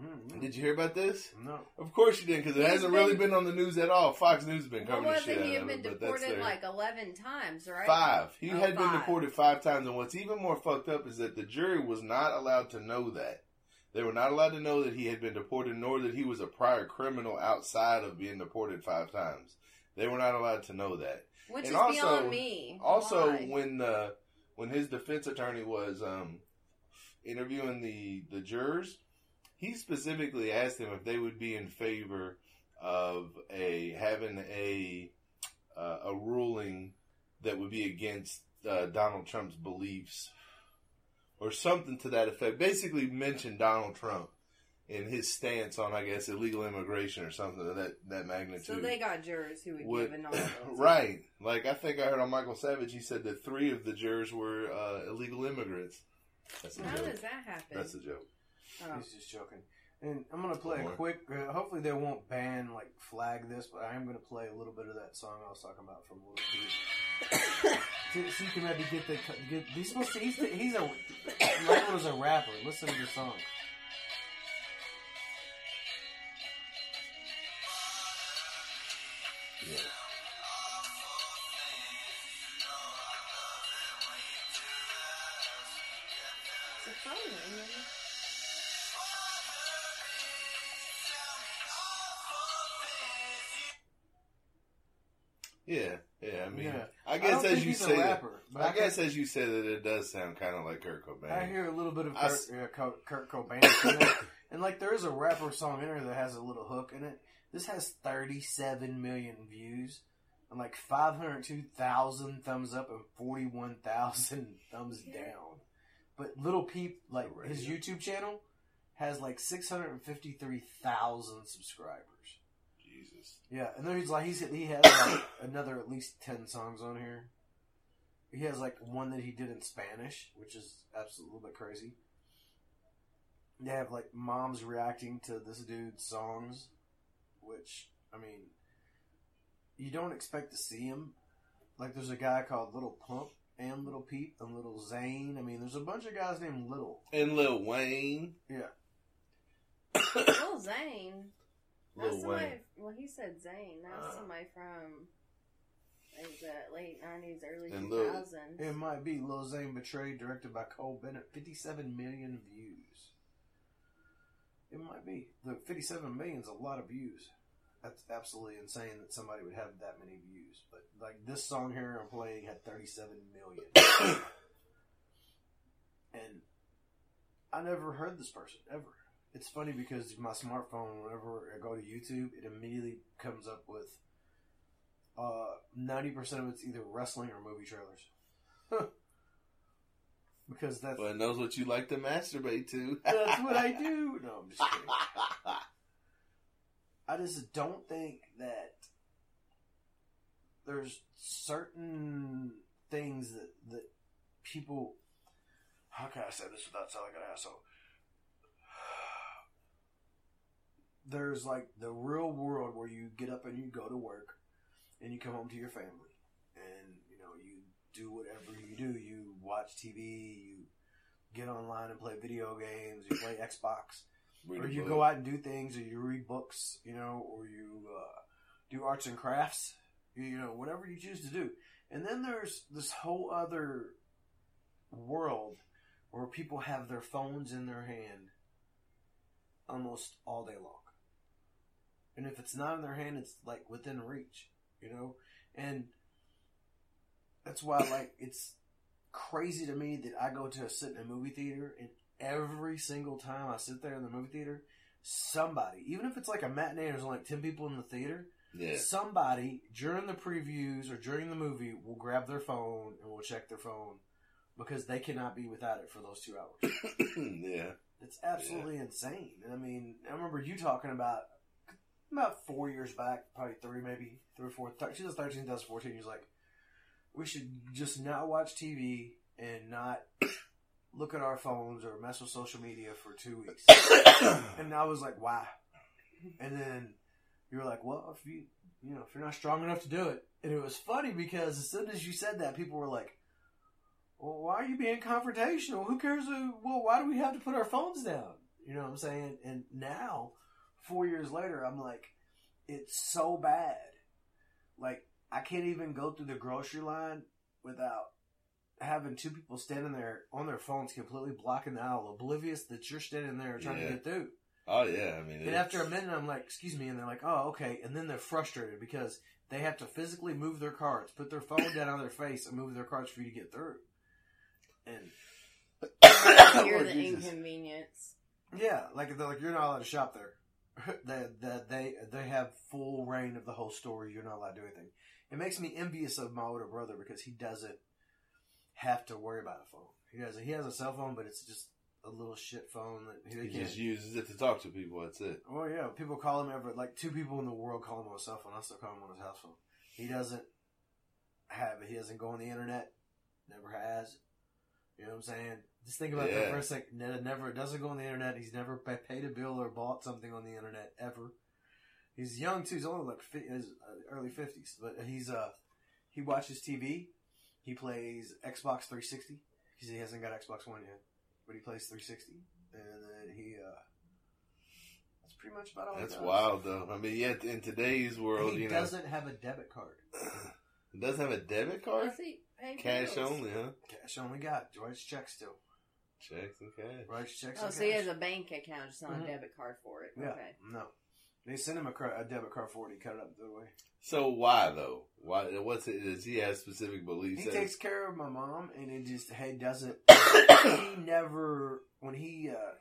S2: Mm,
S3: Did you hear about this?
S2: No.
S3: Of course you didn't, because it
S4: He's
S3: hasn't really
S4: been-
S3: been on the news at all. Fox News has been
S4: Well,
S3: covering the shit
S4: wasn't he
S3: out
S4: have
S3: of
S4: been
S3: but
S4: deported like 11 times, right?
S3: five. He
S4: Oh,
S3: had been deported five times, and what's even more fucked up is that the jury was not allowed to know that. They were not allowed to know that he had been deported, nor that he was a prior criminal outside of being deported five times. They were not allowed to know that.
S4: Which
S3: And
S4: is
S3: also-
S4: beyond me.
S3: Also,
S4: Why?
S3: when the when his defense attorney was um, interviewing the the jurors, he specifically asked them if they would be in favor of a having a uh, a ruling that would be against uh, Donald Trump's beliefs or something to that effect. Basically, mentioned Donald Trump and his stance on, I guess, illegal immigration or something of that that magnitude.
S4: So they got jurors who would
S3: Would-
S4: give a non
S3: right. Like I think I heard on Michael Savage, he said that three of the jurors were uh, illegal immigrants. That's a
S4: How
S3: joke.
S4: does that happen?
S3: That's a joke.
S4: Oh.
S2: He's just joking. And I'm gonna play a quick. Uh, hopefully they won't ban like flag this, but I am gonna play a little bit of that song I was talking about from Little Peep. so, so you can maybe get the get. He's supposed to. He's the, he's a labeled as a rapper. Listen to the song.
S3: As you say that,
S2: rapper, but
S3: I,
S2: I
S3: guess as you say that, it does sound kind of like Kurt Cobain.
S2: I hear a little bit of
S3: I
S2: Kurt,
S3: s-
S2: uh, Kurt Cobain, and like there is a rapper song in there that has a little hook in it. This has 37 million views, and like 502,000 thumbs up and 41,000 thumbs down. But Little Peep, like his YouTube channel, has like 653,000 subscribers.
S3: Jesus.
S2: Yeah, and then he's like he's he has like another at least ten songs on here. He has like one that he did in Spanish, which is absolutely a little bit crazy. They have like moms reacting to this dude's songs, which I mean, you don't expect to see him. Like there's a guy called Little Pump and Little Peep and Little Zane. I mean, there's a bunch of guys named Little.
S3: And Lil Wayne.
S2: Yeah,
S4: Lil Zane. That's
S3: Lil
S4: somebody.
S3: Wayne.
S4: Well, he said Zane. That's
S3: Uh.
S4: somebody from like the late nineties, early
S3: And
S4: two
S3: Lil-
S4: thousands.
S2: it might be Lil Xan Betrayed, directed by Cole Bennett. 57 million views. It might be. The 57 million is a lot of views. that's absolutely insane that somebody would have that many views. But like this song here I'm playing had 37 million, and I never heard this person ever. It's funny because my smartphone, whenever I go to YouTube, it immediately comes up with uh, ninety percent of it's either wrestling or movie trailers. because that's
S3: But it knows what you like to masturbate to.
S2: that's what I do. No, I'm just kidding. I just don't think that there's certain things that that people. How can I say this without sounding like an asshole? There's like the real world where you get up and you go to work, and you come home to your family, and you know you do whatever you do. You watch TV, you get online and play video games, you play Xbox
S3: Read
S2: or you
S3: book.
S2: go out and do things, or you read books, you know, or you uh, do arts and crafts, you, you know, whatever you choose to do. And then there's this whole other world where people have their phones in their hand almost all day long. And if it's not in their hand, it's like within reach, you know? And that's why, like, it's crazy to me that I go to a, sit in a movie theater and every single time I sit there in the movie theater, somebody, even if it's like a matinee and there's only like 10 people in the theater,
S3: Yeah.
S2: somebody during the previews or during the movie will grab their phone and will check their phone because they cannot be without it for those two hours.
S3: yeah.
S2: It's absolutely insane. And I mean, I remember you talking about about four years back, probably three, maybe three or four, 2013, 2014. You're like, we should just not watch TV and not look at our phones or mess with social media for two weeks. and I was like, why? And then you were like, well, if you, you know, if you're not strong enough to do it. And it was funny because as soon as you said that, people were like, well, why are you being confrontational? Who cares? Who, well, why do we have to put our phones down? You know what I'm saying? And now, four years later, I'm like, it's so bad. Like, I can't even go through the grocery line without having two people standing there on their phones completely blocking the aisle, oblivious that you're standing there trying
S3: Yeah.
S2: to get through.
S3: Oh yeah. I mean,
S2: And
S3: it's-
S2: after a minute, I'm like, excuse me. And they're like, oh, okay. And then they're frustrated because they have to physically move their carts, put their phone down on their face, and move their carts for you to get through. And
S4: Hear
S3: Lord
S4: the oh,
S3: Jesus.
S4: inconvenience.
S2: yeah, like they're like, you're not allowed to shop there. that that they they have full reign of the whole story. You're not allowed to do anything. It makes me envious of my older brother because he doesn't have to worry about a phone. He has a, he has a cell phone, but it's just a little shit phone that he,
S3: just uses it to talk to people. That's it.
S2: Oh yeah, people call him ever like two people in the world call him on a cell phone. I still call him on his house phone. He doesn't have it. He doesn't go on the internet. Never has. You know what I'm saying? Just think about that for a second. Ne- Never doesn't go on the internet. He's never paid a bill or bought something on the internet ever. He's young too. He's only like fi- his uh, early fifties, but he's uh he watches TV. He plays Xbox 360 because he hasn't got Xbox One yet, but he plays 360, and then he uh that's pretty much about all. he
S3: That's
S2: does.
S3: wild, though. I mean, yeah, in today's world,
S2: He
S3: you
S2: doesn't have a debit card.
S3: it doesn't have a debit card.
S4: What's he paying for
S3: Cash
S4: bills?
S3: only, huh?
S2: Cash only got. Writes checks still.
S3: Checks and cash.
S2: Writes checks.
S4: Oh,
S2: and
S4: so he has a bank account, just not
S2: Mhm.
S4: a debit card for it.
S2: Yeah.
S4: Okay.
S2: No. They sent him a, cr- a debit card for it. He cut it up the way.
S3: So why though? Why? What's it? Does he have specific beliefs?
S2: He
S3: as-
S2: takes care of my mom, and it just he doesn't. he never when he uh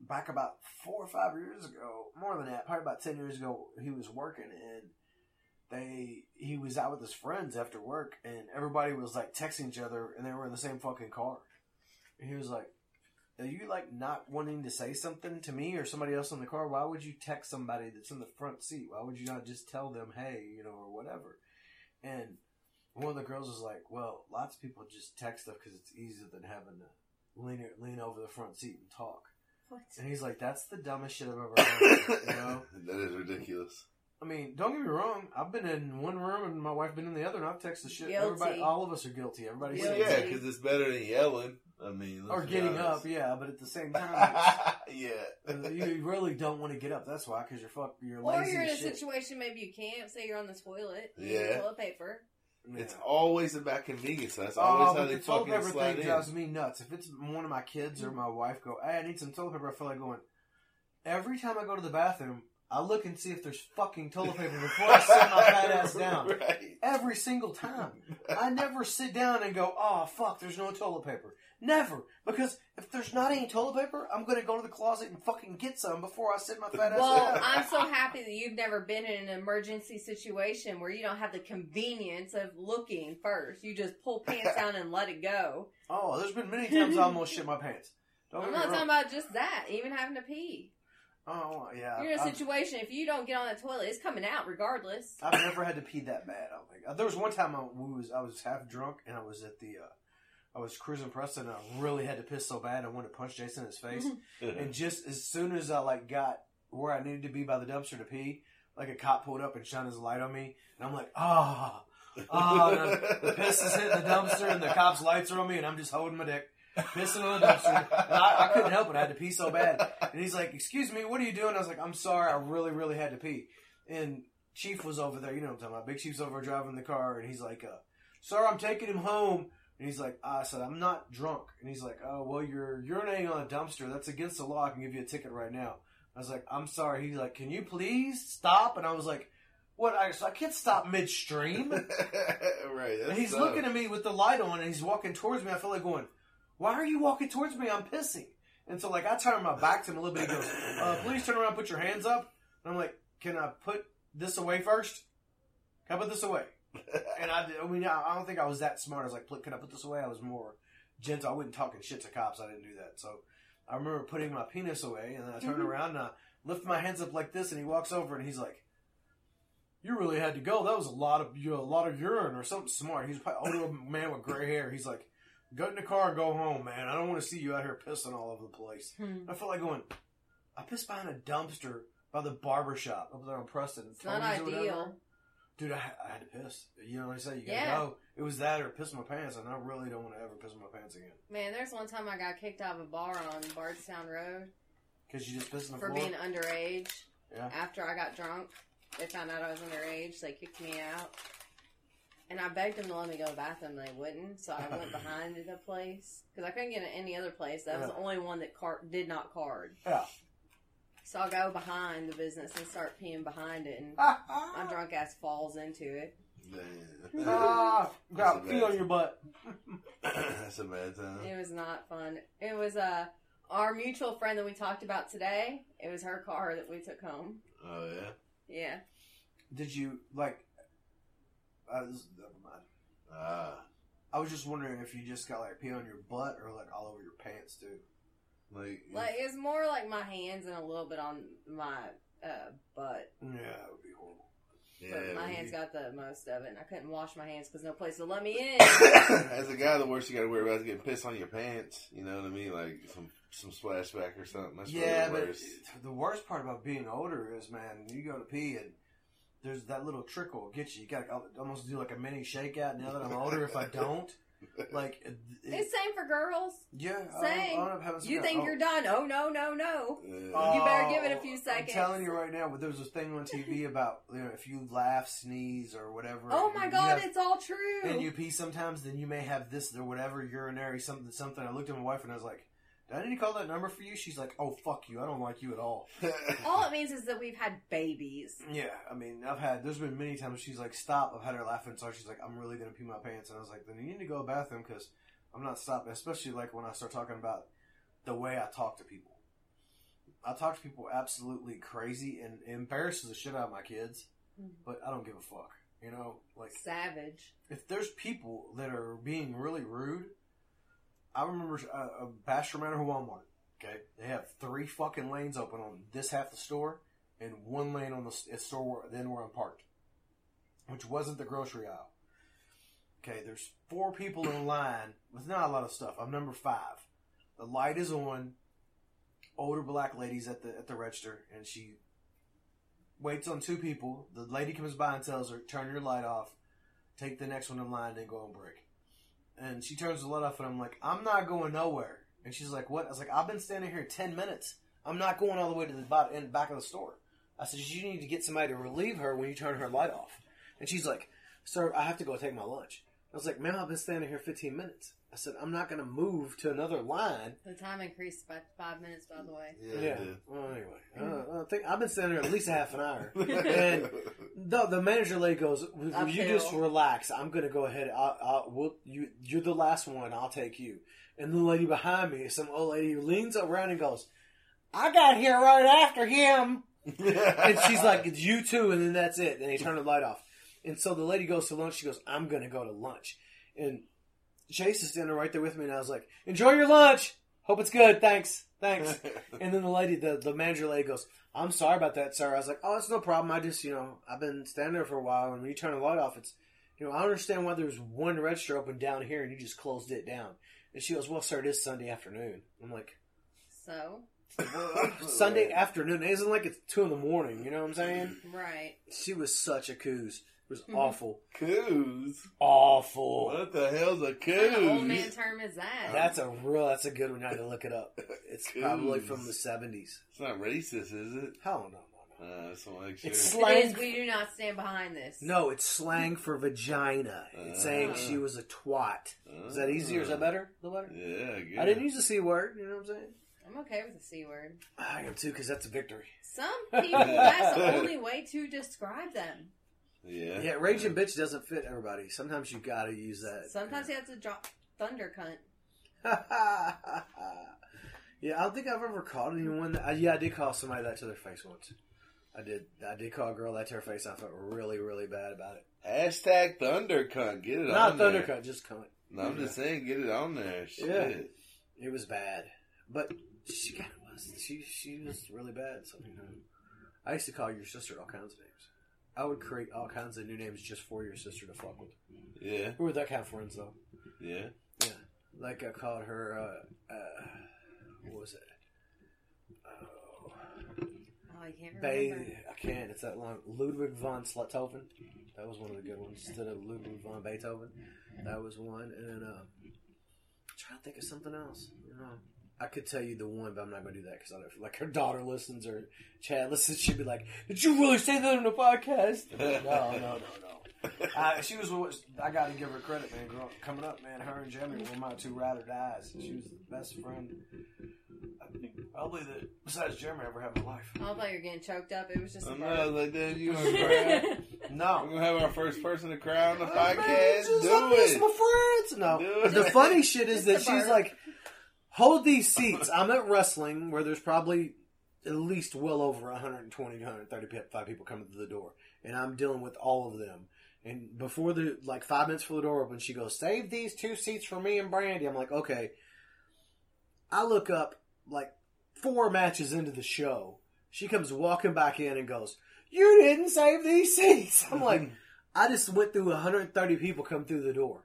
S2: back about four or five years ago, more than that, probably about ten years ago, he was working and they he was out with his friends after work, and everybody was like texting each other, and they were in the same fucking car. And he was like. Are you like not wanting to say something to me or somebody else in the car? Why would you text somebody that's in the front seat? Why would you not just tell them, hey, you know, or whatever? And one of the girls was like, "Well, lots of people just text stuff because it's easier than having to lean lean over the front seat and talk."
S4: What?
S2: And he's like, "That's the dumbest shit I've ever heard." you know,
S3: that is ridiculous.
S2: I mean, don't get me wrong. I've been in one room and my wife been in the other, and I've texted the shit.
S4: Guilty.
S2: Everybody, all of us are guilty. Everybody's
S4: Guilty.
S3: yeah, because it's better than yelling. I mean,
S2: or getting
S3: honest.
S2: up, yeah. But at the same time,
S3: yeah.
S2: Uh, you really don't want to get up. That's why, because you're fuck, you're
S4: Or
S2: lazy
S4: you're in a
S2: shit.
S4: situation maybe you can't. Say you're on the toilet.
S3: Yeah.
S4: Toilet paper.
S2: Yeah.
S3: It's always about convenience. That's
S2: Oh,
S3: always how
S2: but
S3: they
S2: the toilet
S3: fucking
S2: paper
S3: slide
S2: thing
S3: in.
S2: drives me nuts. If it's one of my kids or mm. my wife go, hey, I need some toilet paper, I feel like going, every time I go to the bathroom, I look and see if there's fucking toilet paper before I sit my fat ass down.
S3: Right.
S2: Every single time. I never sit down and go, oh fuck, there's no toilet paper. Never. Because if there's not any toilet paper, I'm gonna go to the closet and fucking get some before I sit my fat ass
S4: Well,
S2: down.
S4: I'm so happy that you've never been in an emergency situation where you don't have the convenience of looking first. You just pull pants down and let it go.
S2: Oh, there's been many times I almost shit my pants. Don't
S4: I'm not talking about just that, even having to pee.
S2: Oh yeah.
S4: You're in a
S2: I've-
S4: situation, if you don't get on the toilet, it's coming out regardless.
S2: I've never had to pee that bad. I don't think. Uh, There was one time I was I was half drunk and I was at the uh, I was cruising Preston and I really had to piss so bad I wanted to punch Jason in his face. and just as soon as I like got where I needed to be by the dumpster to pee, like a cop pulled up and shined his light on me, and I'm like, ah, ah, the, the piss is hitting the dumpster and the cop's lights are on me, and I'm just holding my dick. Pissing on the dumpster. And I, I couldn't help it. I had to pee so bad. And he's like, Excuse me, what are you doing? I was like, I'm sorry. I really, really had to pee. And Chief was over there. You know what I'm talking about. Big Chief's over driving the car. And he's like, uh, Sir, I'm taking him home. And he's like, I said, I'm not drunk. And he's like, Oh, well, you're urinating on a dumpster. That's against the law. I can give you a ticket right now. I was like, I'm sorry. He's like, Can you please stop? And I was like, What? I, so I can't stop midstream.
S3: right.
S2: And he's
S3: tough.
S2: looking at me with the light on, and he's walking towards me. I feel like going, "Why are you walking towards me? I'm pissing." And so, like, I turn my back to him a little bit. He goes, uh, "Please turn around, put your hands up." And I'm like, "Can I put this away first? Can I put this away?" And I, I mean, I I don't think I was that smart. I was like, "Can I put this away?" I was more gentle. I wasn't talking shit to cops. I didn't do that. So I remember putting my penis away, and then I turn
S4: Mhm.
S2: around and I lift my hands up like this, and he walks over and he's like you really had to go. That was a lot of you know, a lot of urine or something smart. He's probably older man with gray hair. He's like, "Go in the car and go home, man. I don't want to see you out here pissing all over the place."
S4: Hmm.
S2: I felt like going. I pissed behind a dumpster by the barber shop up there on Preston.
S4: It's not
S2: Tony's or whatever.
S4: ideal.
S2: Dude, I, I had to piss. You know what I say? You gotta
S4: Yeah.
S2: go. It was that or piss my pants, and I really don't want to ever piss my pants again.
S4: Man, there's one time I got kicked out of a bar on Bardstown Road
S2: Because you just pissed on the
S4: for
S2: floor.
S4: being underage.
S2: Yeah.
S4: After I got drunk, they found out I was underage. They kicked me out. And I begged them to let me go to the bathroom. They wouldn't. So I went behind the place. Because I couldn't get in any other place. That was the only one that car- did not card.
S2: Yeah.
S4: So I'll go behind the business and start peeing behind it. And my drunk ass falls into it.
S3: Damn.
S2: ah, got
S3: That's a
S2: pee on your butt.
S3: That's a bad time.
S4: It was not fun. It was uh, our mutual friend that we talked about today. It was her car that we took home.
S3: Oh yeah.
S4: Yeah.
S2: Did you like? Uh, this, never mind.
S3: Ah,
S2: I was just wondering if you just got like pee on your butt or like all over your pants too.
S3: Like,
S4: Like it's more like my hands and a little bit on my uh, butt.
S2: Yeah, that would be horrible.
S3: yeah.
S4: but my
S3: when
S4: hands got the most of it, and I couldn't wash my hands because no place to let me in.
S3: As a guy, the worst you got to worry about is getting pissed on your pants. You know what I mean? Like some some splashback or something. That's
S2: yeah,
S3: really the
S2: but the worst part about being older is, man, you go to pee and there's that little trickle will get you. You got to almost do like a mini shakeout. Now that I'm older, if I don't, like, it,
S4: it's same for girls.
S2: yeah, I'll-
S4: same.
S2: I'll end up
S4: You think
S2: of-
S4: you're done? Oh no, no, no!
S3: Uh,
S4: You better give it a few seconds.
S2: I'm
S4: seconds.
S2: telling you right now, but there was this thing on TV about you know if you laugh, sneeze, or whatever.
S4: Oh my God,
S2: have-
S4: it's all true.
S2: and you pee sometimes, then you may have this or whatever urinary something something. I looked at my wife and I was like, "Do I need to call that number for you?" She's like, "Oh fuck you, I don't like you at all."
S4: all it means is that we've had babies.
S2: Yeah, I mean, I've had. There's been many times she's like, "Stop!" I've had her laughing so she's like, "I'm really gonna pee my pants," and I was like, "Then you need to go to the bathroom because I'm not stopping." Especially like when I start talking about the way I talk to people. I talk to people absolutely crazy and it embarrasses the shit out of my kids,
S4: Mhm.
S2: but I don't give a fuck. You know, like
S4: Savage.
S2: if there's people that are being really rude, I remember uh, a Bashford Manor Walmart. Okay, they have three fucking lanes open on this half the store, and one lane on the store where, then where I'm parked, which wasn't the grocery aisle. Okay, there's four people in line with not a lot of stuff. I'm number five. The light is on. Older black ladies at the at the register, and she waits on two people. The lady comes by and tells her, "Turn your light off." take the next one in line, then go on break. And she turns the light off, and I'm like, I'm not going nowhere. And she's like, What? I was like, I've been standing here 10 minutes. I'm not going all the way to the back of the store. I said, You need to get somebody to relieve her when you turn her light off. And she's like, Sir, I have to go take my lunch. I was like, Ma'am, I've been standing here 15 minutes. I said, I'm not going to move to another line.
S4: The time increased by five minutes, by the way.
S3: Yeah.
S2: Yeah. Well, anyway, uh, I think I've been standing there at least a half an hour. And the, the manager lady goes, "Will "You just relax. I'm going to go ahead. I'll, I'll, we'll, you, you're the last one. I'll take you." And the lady behind me, some old lady, leans around and goes, "I got here right after him." And she's like, "It's you too." And then that's it. And they turn the light off. And so the lady goes to lunch. She goes, "I'm going to go to lunch." And Chase is standing right there with me, and I was like, "Enjoy your lunch. Hope it's good. Thanks, thanks." And then the lady, the, the manager lady goes, I'm sorry about that, sir. I was like, oh, it's no problem. I just, you know, I've been standing there for a while, and when you turn the light off, it's, you know, I understand why there's one register open down here and you just closed it down. And she goes, well, sir, it is Sunday afternoon. I'm like,
S4: So,
S2: Sunday afternoon? It isn't like it's 2 in the morning, you know what I'm saying?
S4: right.
S2: She was such a coos. It was mm-hmm. awful.
S3: Coos.
S2: Awful.
S3: What the hell's a
S4: What kind of old man
S3: coos?
S4: term is that?
S2: That's a real, that's a good one. I had to look it up. It's probably from the 70s.
S3: It's not racist, is it?
S2: Hell no, no, no.
S3: Uh, so like sure.
S2: It's
S4: it
S2: slang
S4: is. We do not stand behind this.
S2: No, it's slang for vagina. It's ah. saying she was a twat. Is that easier? Is that ah. better? The letter?
S3: Yeah, good.
S2: I didn't use the c word. You know what I'm saying?
S4: I'm okay with the c word.
S2: I am too, because that's a victory.
S4: Some people, that's the only way to describe them.
S3: Yeah.
S2: Yeah, raging bitch doesn't fit everybody. Sometimes you gotta use that.
S4: Sometimes you have to drop thunder cunt.
S2: yeah, I don't think I've ever called anyone. That, uh, yeah, I did call somebody that to their face once. I did. I did call a girl that to her face. I felt really, really bad about it.
S3: Hashtag thunder cunt. Get it
S2: Not
S3: on there.
S2: thundercut, just cunt.
S3: No, I'm just saying, get it on there. Shit.
S2: Yeah. It was bad, but she kind of was. She she was really bad. So you know, I used to call your sister all kinds of names. I would create all kinds of new names just for your sister to fuck with.
S3: Yeah.
S2: We were that kind of friends though.
S3: Yeah.
S2: Yeah, like I called her. Uh, uh, what was it? Oh,
S4: Oh, I can't
S2: Bay.
S4: remember.
S2: I can't. It's that long. Ludwig von Sluthoven. That was one of the good ones. Instead of Ludwig von Beethoven, that was one. And then uh, I'm trying to think of something else. You know, I could tell you the one, but I'm not going to do that because I don't. Like her daughter listens or Chad listens, she'd be like, "Did you really say that on the podcast?" no, no, no, no. I, she was. I got to give her credit, man. Growing, coming up, man, her and Jimmy were my two ride or dies. She was the best friend. I think probably that besides Jeremy I ever had in my life.
S4: I thought you were getting choked up. It was just a
S3: I'm like that. You gonna cry? We're gonna have our first person to cry on the
S2: Uh,
S3: podcast.
S2: man, just
S3: Do
S2: let me miss
S3: it.
S2: my friends. No. The funny shit is that she's
S4: burp.
S2: like, hold these seats. I'm at wrestling where there's probably at least well over 120, 135 people coming to the door. And I'm dealing with all of them. And before the, like five minutes before the door opens, she goes, save these two seats for me and Brandy. I'm like, okay. I look up like four matches into the show. She comes walking back in and goes, you didn't save these seats. I'm like, I just went through 130 people come through the door.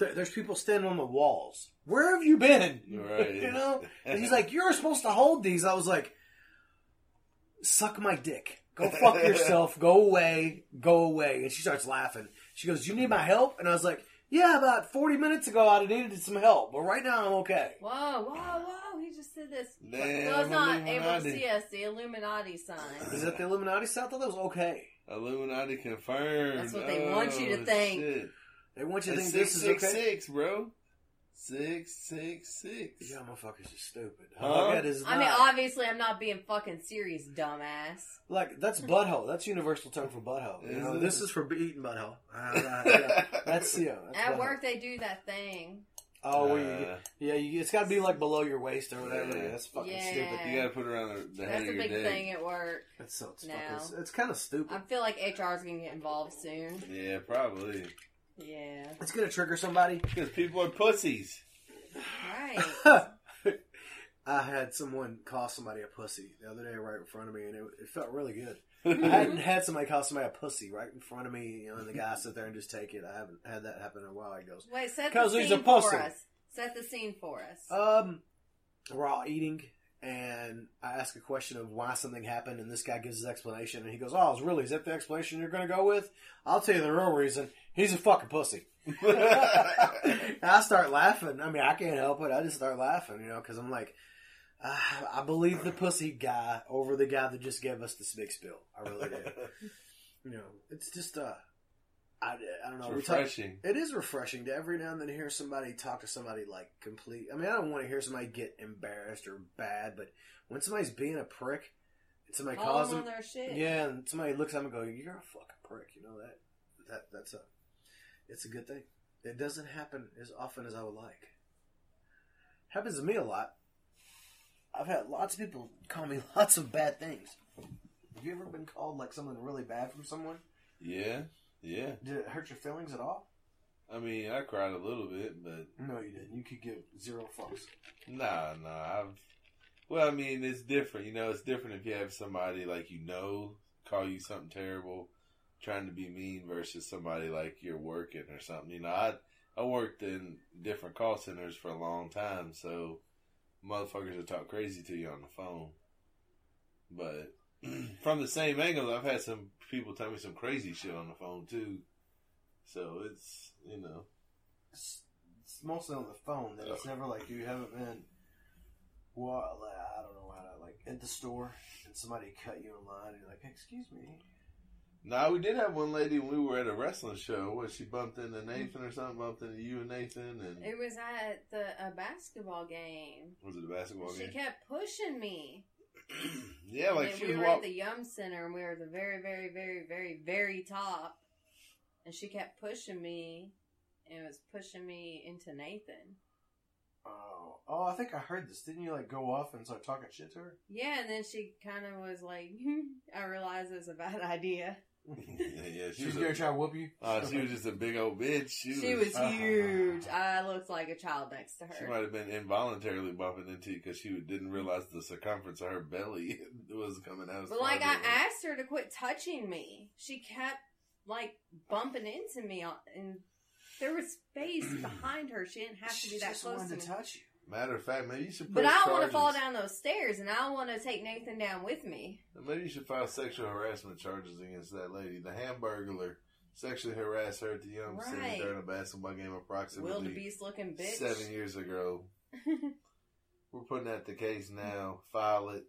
S2: There- There's people standing on the walls. Where have you been?
S3: Right.
S2: you know? And he's like, You're supposed to hold these. I was like, Suck my dick. Go fuck yourself. Go away. Go away. And she starts laughing. She goes, You need my help? And I was like, Yeah, about 40 minutes ago I'd have needed some help, but right now I'm okay.
S4: Whoa, whoa, whoa! He just did this.
S3: Damn,
S4: well, it's not able to see us. The Illuminati sign.
S2: Is that the Illuminati sign? I thought that was okay.
S3: Illuminati confirmed.
S4: That's what they want you to oh, think.
S3: Shit.
S2: They want you to
S3: It's
S2: think
S3: six
S2: this is
S3: six
S2: okay.
S3: six, bro. Six six six.
S2: Yeah, motherfuckers are stupid.
S3: Huh?
S2: All that is
S4: I mean, obviously, I'm not being fucking serious, dumbass.
S2: Like that's butthole. That's universal term for butthole. You know, this is for eating butthole. Uh, uh, yeah. That's yeah. That's
S4: At
S2: butthole.
S4: work, they do that thing.
S2: Oh, where you,
S3: Uh,
S2: yeah. You, it's got to be like below your waist or whatever.
S3: Yeah.
S2: That's fucking
S4: Yeah.
S2: stupid.
S3: You gotta put it around the, the head
S4: That's a
S3: your
S4: big
S3: dick.
S4: thing at work.
S2: That's so it's,
S4: No.
S2: fucking, it's kind of stupid.
S4: I feel like HR is gonna get involved soon.
S3: Yeah, probably.
S4: Yeah,
S2: It's gonna trigger somebody.
S3: Because people are pussies.
S4: right.
S2: I had someone call somebody a pussy the other day right in front of me, and it, it felt really good. I hadn't had somebody call somebody a pussy right in front of me, you know, and the guy sit there and just take it. I haven't had that happen in a while. He goes,
S4: Wait, set the
S2: 'Cause
S4: scene
S2: he's a
S4: for us. Set the scene for us.
S2: Um, we're all eating, and I ask a question of why something happened, and this guy gives his explanation, and he goes, "Oh, it's really? Is that the explanation you're going to go with?" I'll tell you the real reason. He's a fucking pussy. I start laughing. I mean, I can't help it. I just start laughing, you know, because I'm like, uh, I believe the pussy guy over the guy that just gave us this big spill. I really do. you know, it's just uh, I, I don't know.
S3: It's
S2: we talk-
S3: refreshing.
S2: it is refreshing to every now and then hear somebody talk to somebody like complete. I mean, I don't want to hear somebody get embarrassed or bad, but when somebody's being a prick and somebody
S4: Call
S2: calls
S4: them
S2: them,
S4: on their shit.
S2: yeah, and somebody looks at them and go, "You're a fucking prick," you know that that that's a it's a good thing. It doesn't happen as often as I would like. Happens to me a lot. I've had lots of people call me lots of bad things. Have you ever been called like something really bad from someone?
S3: Yeah, yeah.
S2: Did it hurt your feelings at all?
S3: I mean, I cried a little bit, but
S2: No, you didn't. You could give zero fucks.
S3: nah, nah. I've well, I mean, it's different. You know, it's different if you have somebody like you know call you something terrible, trying to be mean, versus somebody like you're working or something. You know, I I worked in different call centers for a long time, so motherfuckers will talk crazy to you on the phone. But from the same angle, I've had some people tell me some crazy shit on the phone too. So it's you know.
S2: It's, it's mostly on the phone. That it's oh. never like you haven't been. Well, like, I don't know how to like at the store and somebody cut you in line and you're like, "Excuse me."
S3: No, we did have one lady when we were at a wrestling show where she bumped into Nathan or something, bumped into you and Nathan, and
S4: It was at the a basketball game.
S3: was it a basketball
S4: She
S3: game?
S4: She kept pushing me.
S3: yeah, like she
S4: we
S3: was
S4: were at the Yum Center and we were at the very, very, very, very, very top. And she kept pushing me and it was pushing me into Nathan.
S2: Oh, oh, I think I heard this. Didn't you like go off and start talking shit to her?
S4: Yeah, and then she kind of was like, I realized it was a bad idea.
S3: Yeah, yeah, she
S2: She
S3: was.
S2: was gonna try to whoop you.
S3: uh, she was just a big old bitch. She,
S4: She
S3: was.
S4: was huge. I looked like a child next to her.
S3: She might have been involuntarily bumping into you because she didn't realize the circumference of her belly was coming out.
S4: But like I asked her to quit touching me. She kept like bumping into me and there was space behind her. She didn't have to be that
S2: just
S4: close to
S2: wanted
S4: me.
S2: to touch you.
S3: Matter of fact, maybe you should.
S4: But
S3: press
S4: I want to fall down those stairs, and I don't want to take Nathan down with me.
S3: Maybe you should file sexual harassment charges against that lady. The Hamburglar sexually harassed her at the Yum Center
S4: Right.
S3: during a basketball game approximately
S4: Wildebeest looking bitch.
S3: seven years ago. We're putting that the case now. File it.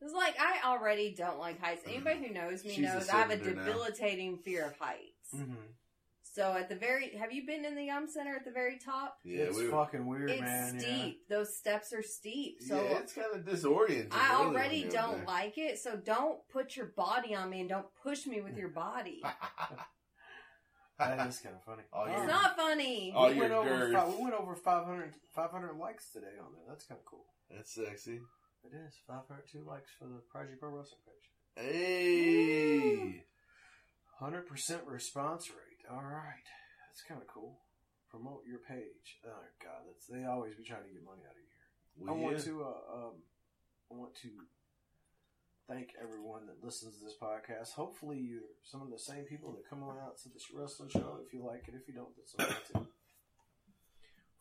S4: It's like I already don't like heights. Anybody who knows me
S3: She's a
S4: knows I have a
S3: cylinder now.
S4: debilitating fear of heights.
S2: Mm-hmm.
S4: So at the very, have you been in the Yum Center at the very top?
S3: Yeah,
S2: it's
S3: we
S2: fucking weird,
S4: it's
S2: man. yeah.
S4: steep. Those steps are steep. So
S3: yeah, it's kind of disorienting.
S4: I
S3: really,
S4: already don't
S3: there.
S4: like it. So don't put your body on me and don't push me with your body.
S2: That is kind of funny.
S3: Oh,
S4: It's
S3: you're-
S4: not funny.
S3: Oh,
S2: we,
S3: your
S2: went over
S3: girth.
S2: fi- we went over 500, 500 likes today on there. That's kind of cool.
S3: That's sexy.
S2: It is 502 likes for the Project Pro Wrestling page.
S3: Hey,
S2: Hundred percent response rate. All right, that's kind of cool. Promote your page. Oh God, that's they always be trying to get money out of you.
S3: well,
S2: I want to. Uh, um, I want to thank everyone that listens to this podcast. Hopefully, you're some of the same people that come on out to this wrestling show. If you like it, if you don't, that's okay too.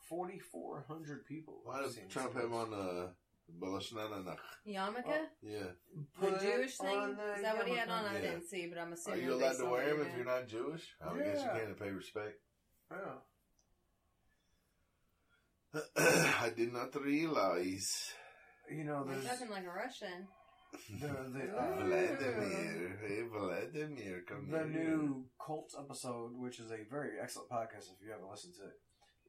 S2: Forty four hundred people.
S3: Why
S2: seen
S3: Trump
S2: this.
S3: have on the Balashna?
S4: Yarmulke?
S3: Yeah.
S4: the
S2: Put
S4: Jewish thing?
S2: the
S4: Is that what he had on? I
S3: Yeah.
S4: didn't see, but I'm assuming.
S3: Are you allowed to wear
S4: what
S3: them if you're not Jewish? I would guess you
S2: Yeah.
S3: can to pay respect.
S2: Yeah.
S3: I did not realize.
S2: You know,
S4: You're
S2: there's
S4: talking like a Russian.
S2: the the, uh,
S3: Vladimir, hey Vladimir, come
S2: the
S3: here.
S2: new Cult episode, which is a very excellent podcast if you haven't listened to it,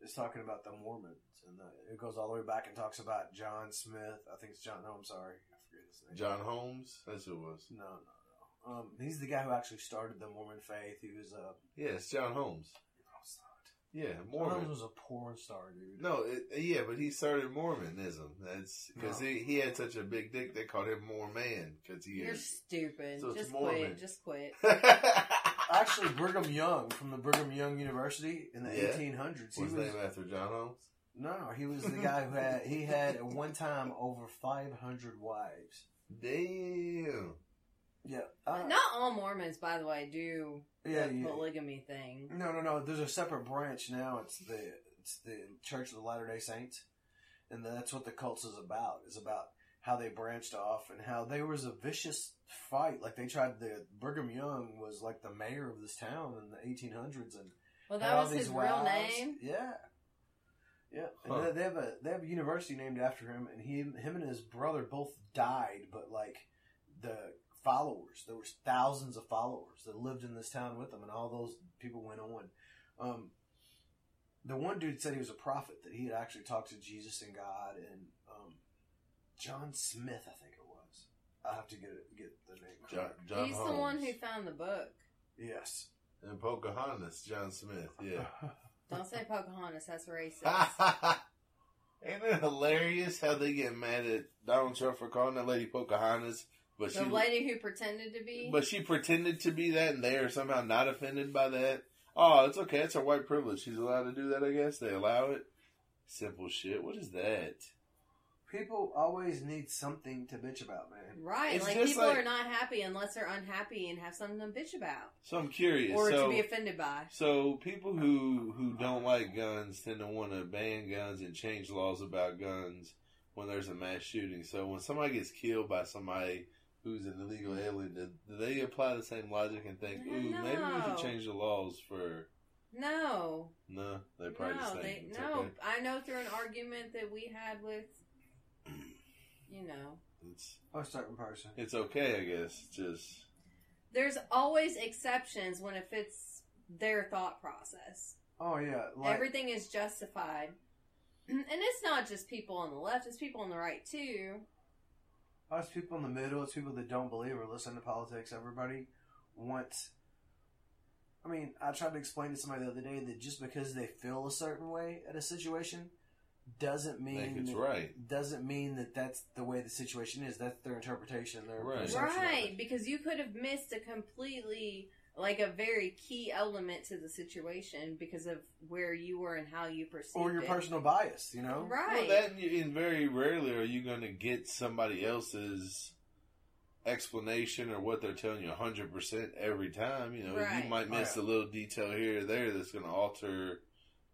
S2: is talking about the Mormons, and the, it goes all the way back and talks about John Smith. I think it's John. No, I'm sorry, I forget his name.
S3: John Holmes. That's who it was.
S2: No, no, no. Um, he's the guy who actually started the Mormon faith. He was uh,
S3: Yeah, it's John Holmes.
S2: no, it's not.
S3: Yeah,
S2: John
S3: Mormon.
S2: Holmes was a porn star, dude.
S3: No, it, yeah, but he started Mormonism. That's because
S2: No.
S3: he, he had such a big dick. They called him Mormon because he.
S4: You're
S3: Is.
S4: stupid.
S3: So it's
S4: just
S3: Mormon.
S4: quit. Just quit.
S2: Actually, Brigham Young from the Brigham Young University in the
S3: Yeah.
S2: 1800s. He
S3: was
S2: was
S3: named after John Holmes.
S2: no, he was the guy who had he had at one time over 500 wives.
S3: Damn.
S2: Yeah, uh,
S4: Not all Mormons, by the way, do
S2: yeah,
S4: the
S2: yeah.
S4: polygamy thing.
S2: No, no, no. There's a separate branch now. It's the it's the Church of the Latter Day Saints, and that's what the cults is about. Is about how they branched off and how there was a vicious fight. Like they tried. The Brigham Young was like the mayor of this town in the 1800s, and
S4: Well, that
S2: all
S4: was his
S2: these
S4: real name.
S2: Yeah, yeah.
S3: Huh.
S2: they- they have a they have a university named after him, and he him and his brother both died, but like the followers. There was thousands of followers that lived in this town with them, and all those people went on. Um, the one dude said he was a prophet that he had actually talked to Jesus and God and um, John Smith, I think it was. I have to get it, get the name.
S3: John,
S2: correct.
S3: John
S4: He's
S3: Holmes.
S4: the one who found the book.
S2: Yes.
S3: and Pocahontas, John Smith. Yeah.
S4: Don't say Pocahontas. That's racist.
S3: Ain't it hilarious how they get mad at Donald Trump for calling that lady Pocahontas, but
S4: the
S3: she
S4: lady who pretended to be.
S3: but she pretended to be that, and they are somehow not offended by that. Oh, it's okay. It's her white privilege. She's allowed to do that. I guess they allow it. Simple shit. What is that?
S2: People always need something to bitch about, man.
S4: right.
S3: It's
S4: Like people
S3: like-
S4: are not happy unless they're unhappy and have something to bitch about
S3: So I'm curious.
S4: or
S3: so,
S4: to be offended by.
S3: So people who who don't like guns tend to want to ban guns and change laws about guns when there's a mass shooting. So when somebody gets killed by somebody who's an illegal alien, do, do they apply the same logic and think, "Ooh, maybe we should change the laws for"?
S4: No.
S3: No, they probably just
S4: No,
S3: think
S4: they,
S3: it's
S4: no.
S3: okay.
S4: I know through an argument that we had with, you know,
S3: It's
S2: A certain person.
S3: it's okay, I guess. Just
S4: there's always exceptions when it fits their thought process.
S2: Oh yeah, like
S4: Everything is justified. And it's not just people on the left, it's people on the right too.
S2: us people in the middle, it's people that don't believe or listen to politics. Everybody wants. I mean, I tried to explain to somebody the other day that just because they feel a certain way at a situation doesn't mean
S3: it's
S2: that-
S3: right.
S2: Doesn't mean that that's the way the situation is. That's their interpretation, their
S3: Right.
S2: perception of it.
S4: Right, because you could have missed a completely like a very key element to the situation because of where you were and how you perceived
S2: Or your
S4: it.
S2: personal bias, you know.
S4: Right.
S3: well, that and, and very rarely are you going to get somebody else's explanation or what they're telling you 100% every time. You know,
S4: Right.
S3: you might miss
S2: Right.
S3: a little detail here or there that's going to alter,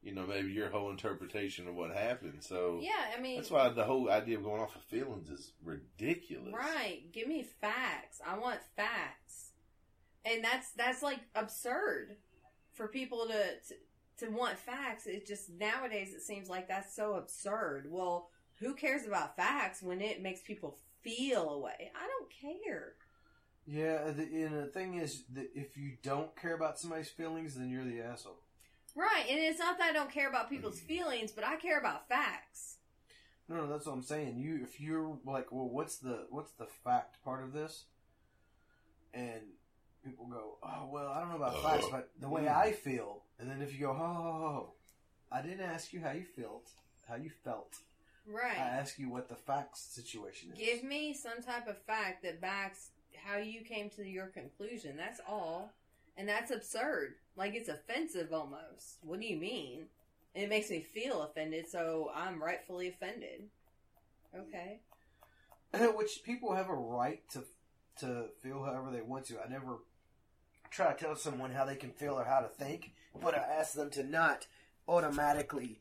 S3: you know, maybe your whole interpretation of what happened. So
S4: yeah, I mean
S3: that's why the whole idea of going off of feelings is ridiculous.
S4: Right. Give me facts. I want facts. And that's that's like absurd for people to, to to want facts. It just nowadays it seems like that's so absurd. Well, who cares about facts when it makes people feel a way? I don't care.
S2: Yeah, the, and the thing is that if you don't care about somebody's feelings, then you're the asshole.
S4: Right, and it's not that I don't care about people's mm. feelings, but I care about facts.
S2: No, no, that's what I'm saying. You, if you're like, well, what's the what's the fact part of this? And people go, oh, well, I don't know about oh. facts, but the way mm. I feel. And then if you go, oh, oh, oh, I didn't ask you how you felt, how you felt. Right. I
S4: Right.
S2: asked you what the facts situation is.
S4: Give me some type of fact that backs how you came to your conclusion. That's all. And that's absurd. Like it's offensive almost. What do you mean? And it makes me feel offended, so I'm rightfully offended. Okay.
S2: Which people have a right to to feel however they want to. I never try to tell someone how they can feel or how to think, but I ask them to not automatically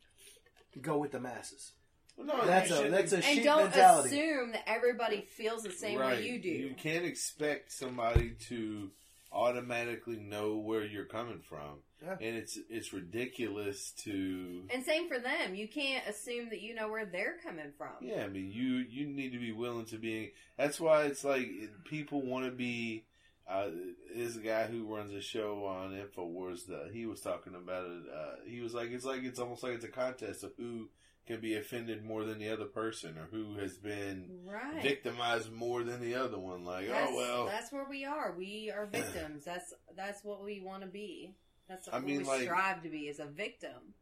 S2: go with the masses.
S3: Well, no,
S2: That's a
S3: shouldn't-
S2: that's a
S4: And
S2: sheep
S4: don't
S2: mentality.
S4: assume that everybody feels the same
S3: right.
S4: way you do.
S3: You can't expect somebody to automatically know where you're coming from,
S2: Yeah.
S3: and it's it's ridiculous to.
S4: And same for them. You can't assume that you know where they're coming from.
S3: Yeah, I mean, you you need to be willing to be. That's why it's like people want to be. Uh, there's a guy who runs a show on Infowars. That he was talking about it. Uh, he was like, it's like it's almost like it's a contest of who can be offended more than the other person, or who has been
S4: Right.
S3: victimized more than the other one. Like, oh,
S4: That's,
S3: oh well,
S4: that's where we are. We are victims. That's that's what we want to be. That's what
S3: I mean,
S4: we
S3: like-
S4: strive to be is a victim.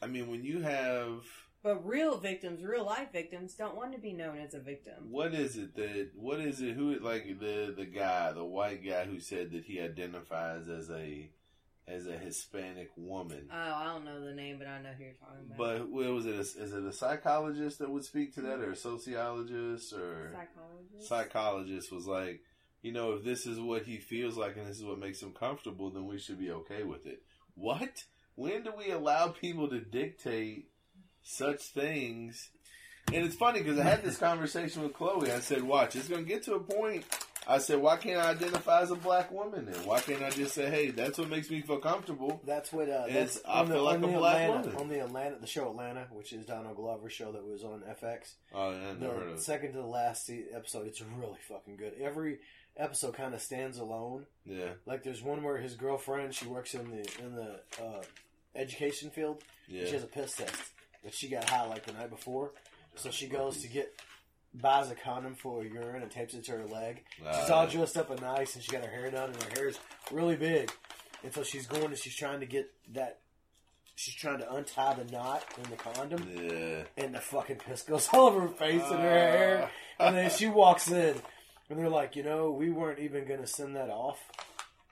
S3: I mean, when you have
S4: But real victims, real life victims, don't want to be known as a victim.
S3: what is it that what is it who like the the guy the white guy who said that he identifies as a as a Hispanic woman.
S4: Oh, I don't know the name, but I know who you're talking about.
S3: But what was it? A, is it a psychologist that would speak to that, or a sociologist, or
S4: psychologist.
S3: psychologist was like, you know, if this is what he feels like and this is what makes him comfortable, then we should be okay with it. What? When do we allow people to dictate such things? And it's funny because I had this conversation with Chloe. I said, "Watch, it's going to get to a point. I said, why can't I identify as a black woman then? Why can't I just say, hey, that's what makes me feel comfortable?
S2: That's what. Uh, that's
S3: I
S2: on the,
S3: feel like a
S2: the
S3: black
S2: Atlanta,
S3: woman.
S2: on the Atlanta, the show Atlanta, which is Donald Glover's show that was on FX.
S3: Oh, yeah, I never heard of
S2: second to the last episode, it's really fucking good. Every episode kind of stands alone.
S3: Yeah,
S2: Like there's one where his girlfriend, she works in the in the uh, education field.
S3: yeah.
S2: She has a piss test that she got high like the night before. So she goes to get buys a condom full of urine and tapes it to her leg. She's
S3: Uh,
S2: all dressed up and nice, and she got her hair done, and her hair is really big. And so she's going and she's trying to get that. She's trying to untie the knot in the condom,
S3: yeah.
S2: and the fucking piss goes all over her face and her hair. And then she walks in, and they're like, you know, we weren't even going to send that off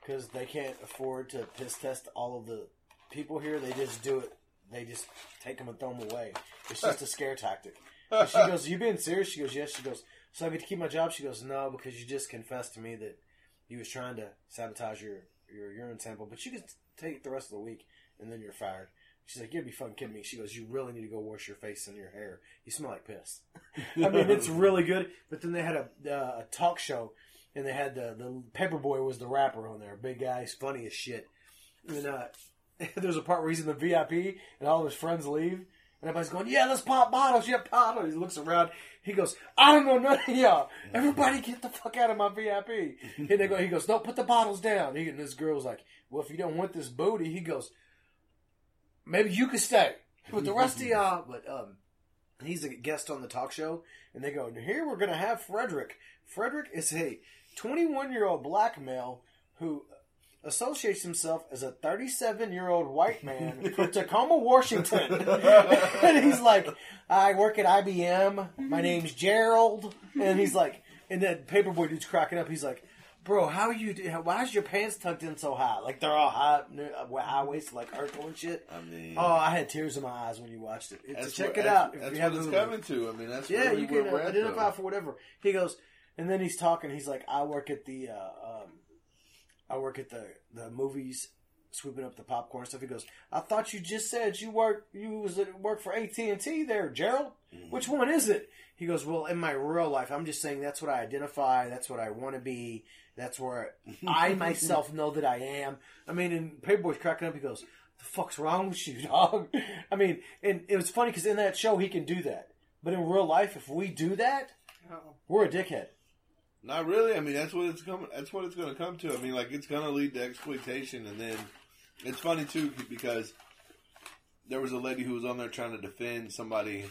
S2: because they can't afford to piss test all of the people here. They just do it. They just take them and throw them away. It's just a scare tactic. And she goes, "You being serious?" She goes, "Yes." She goes, "So I get to keep my job?" She goes, "No, because you just confessed to me that you was trying to sabotage your your urine sample, but you can take the rest of the week and then you're fired." She's like, "You'd be fucking kidding me." She goes, "You really need to go wash your face and your hair. You smell like piss." I mean, it's really good. But then they had a uh, a talk show, and they had the the paper boy was the rapper on there. Big guy, he's funny as shit. And uh, there's a part where he's in the VIP, and all of his friends leave. And everybody's going, yeah, let's pop bottles. Yeah, pop. He looks around. He goes, I don't know none of y'all. Everybody get the fuck out of my VIP. And they go, he goes, no, put the bottles down. He, and this girl's like, well, if you don't want this booty, he goes, maybe you could stay with the rest of y'all. But um, he's a guest on the talk show, and they go, here we're going to have Frederick. Frederick is a 21 year old black male who associates himself as a 37 year old white man from Tacoma, Washington. and he's like, I work at IBM. My name's Gerald. And he's like, and then Paperboy dude's cracking up. He's like, Bro, how you? do- Why is your pants tucked in so high? Like they're all high, high waist, like Urkel and shit.
S3: I mean,
S2: Oh, I had tears in my eyes when you watched it. It's, check
S3: what-
S2: it out.
S3: That's,
S2: if
S3: that's
S2: you have
S3: what it's
S2: Hulu.
S3: coming to. I mean, that's
S2: Yeah,
S3: really
S2: you can
S3: we're at,
S2: identify
S3: though.
S2: for whatever. He goes, and then he's talking. He's like, I work at the, uh, um, I work at the the movies, sweeping up the popcorn stuff. He goes, I thought you just said you work, you was at work for AT and T there, Gerald.
S3: Mm-hmm.
S2: Which one is it? He goes, well, in my real life, I'm just saying that's what I identify. That's what I want to be. That's where I myself know that I am. I mean, and Paperboy's cracking up. He goes, the fuck's wrong with you, dog? I mean, and it was funny because in that show he can do that, but in real life, if we do that,
S4: Oh.
S2: we're a dickhead.
S3: Not really. I mean, that's what it's coming. That's what it's going to come to. I mean, like it's going to lead to exploitation, and then it's funny too because there was a lady who was on there trying to defend somebody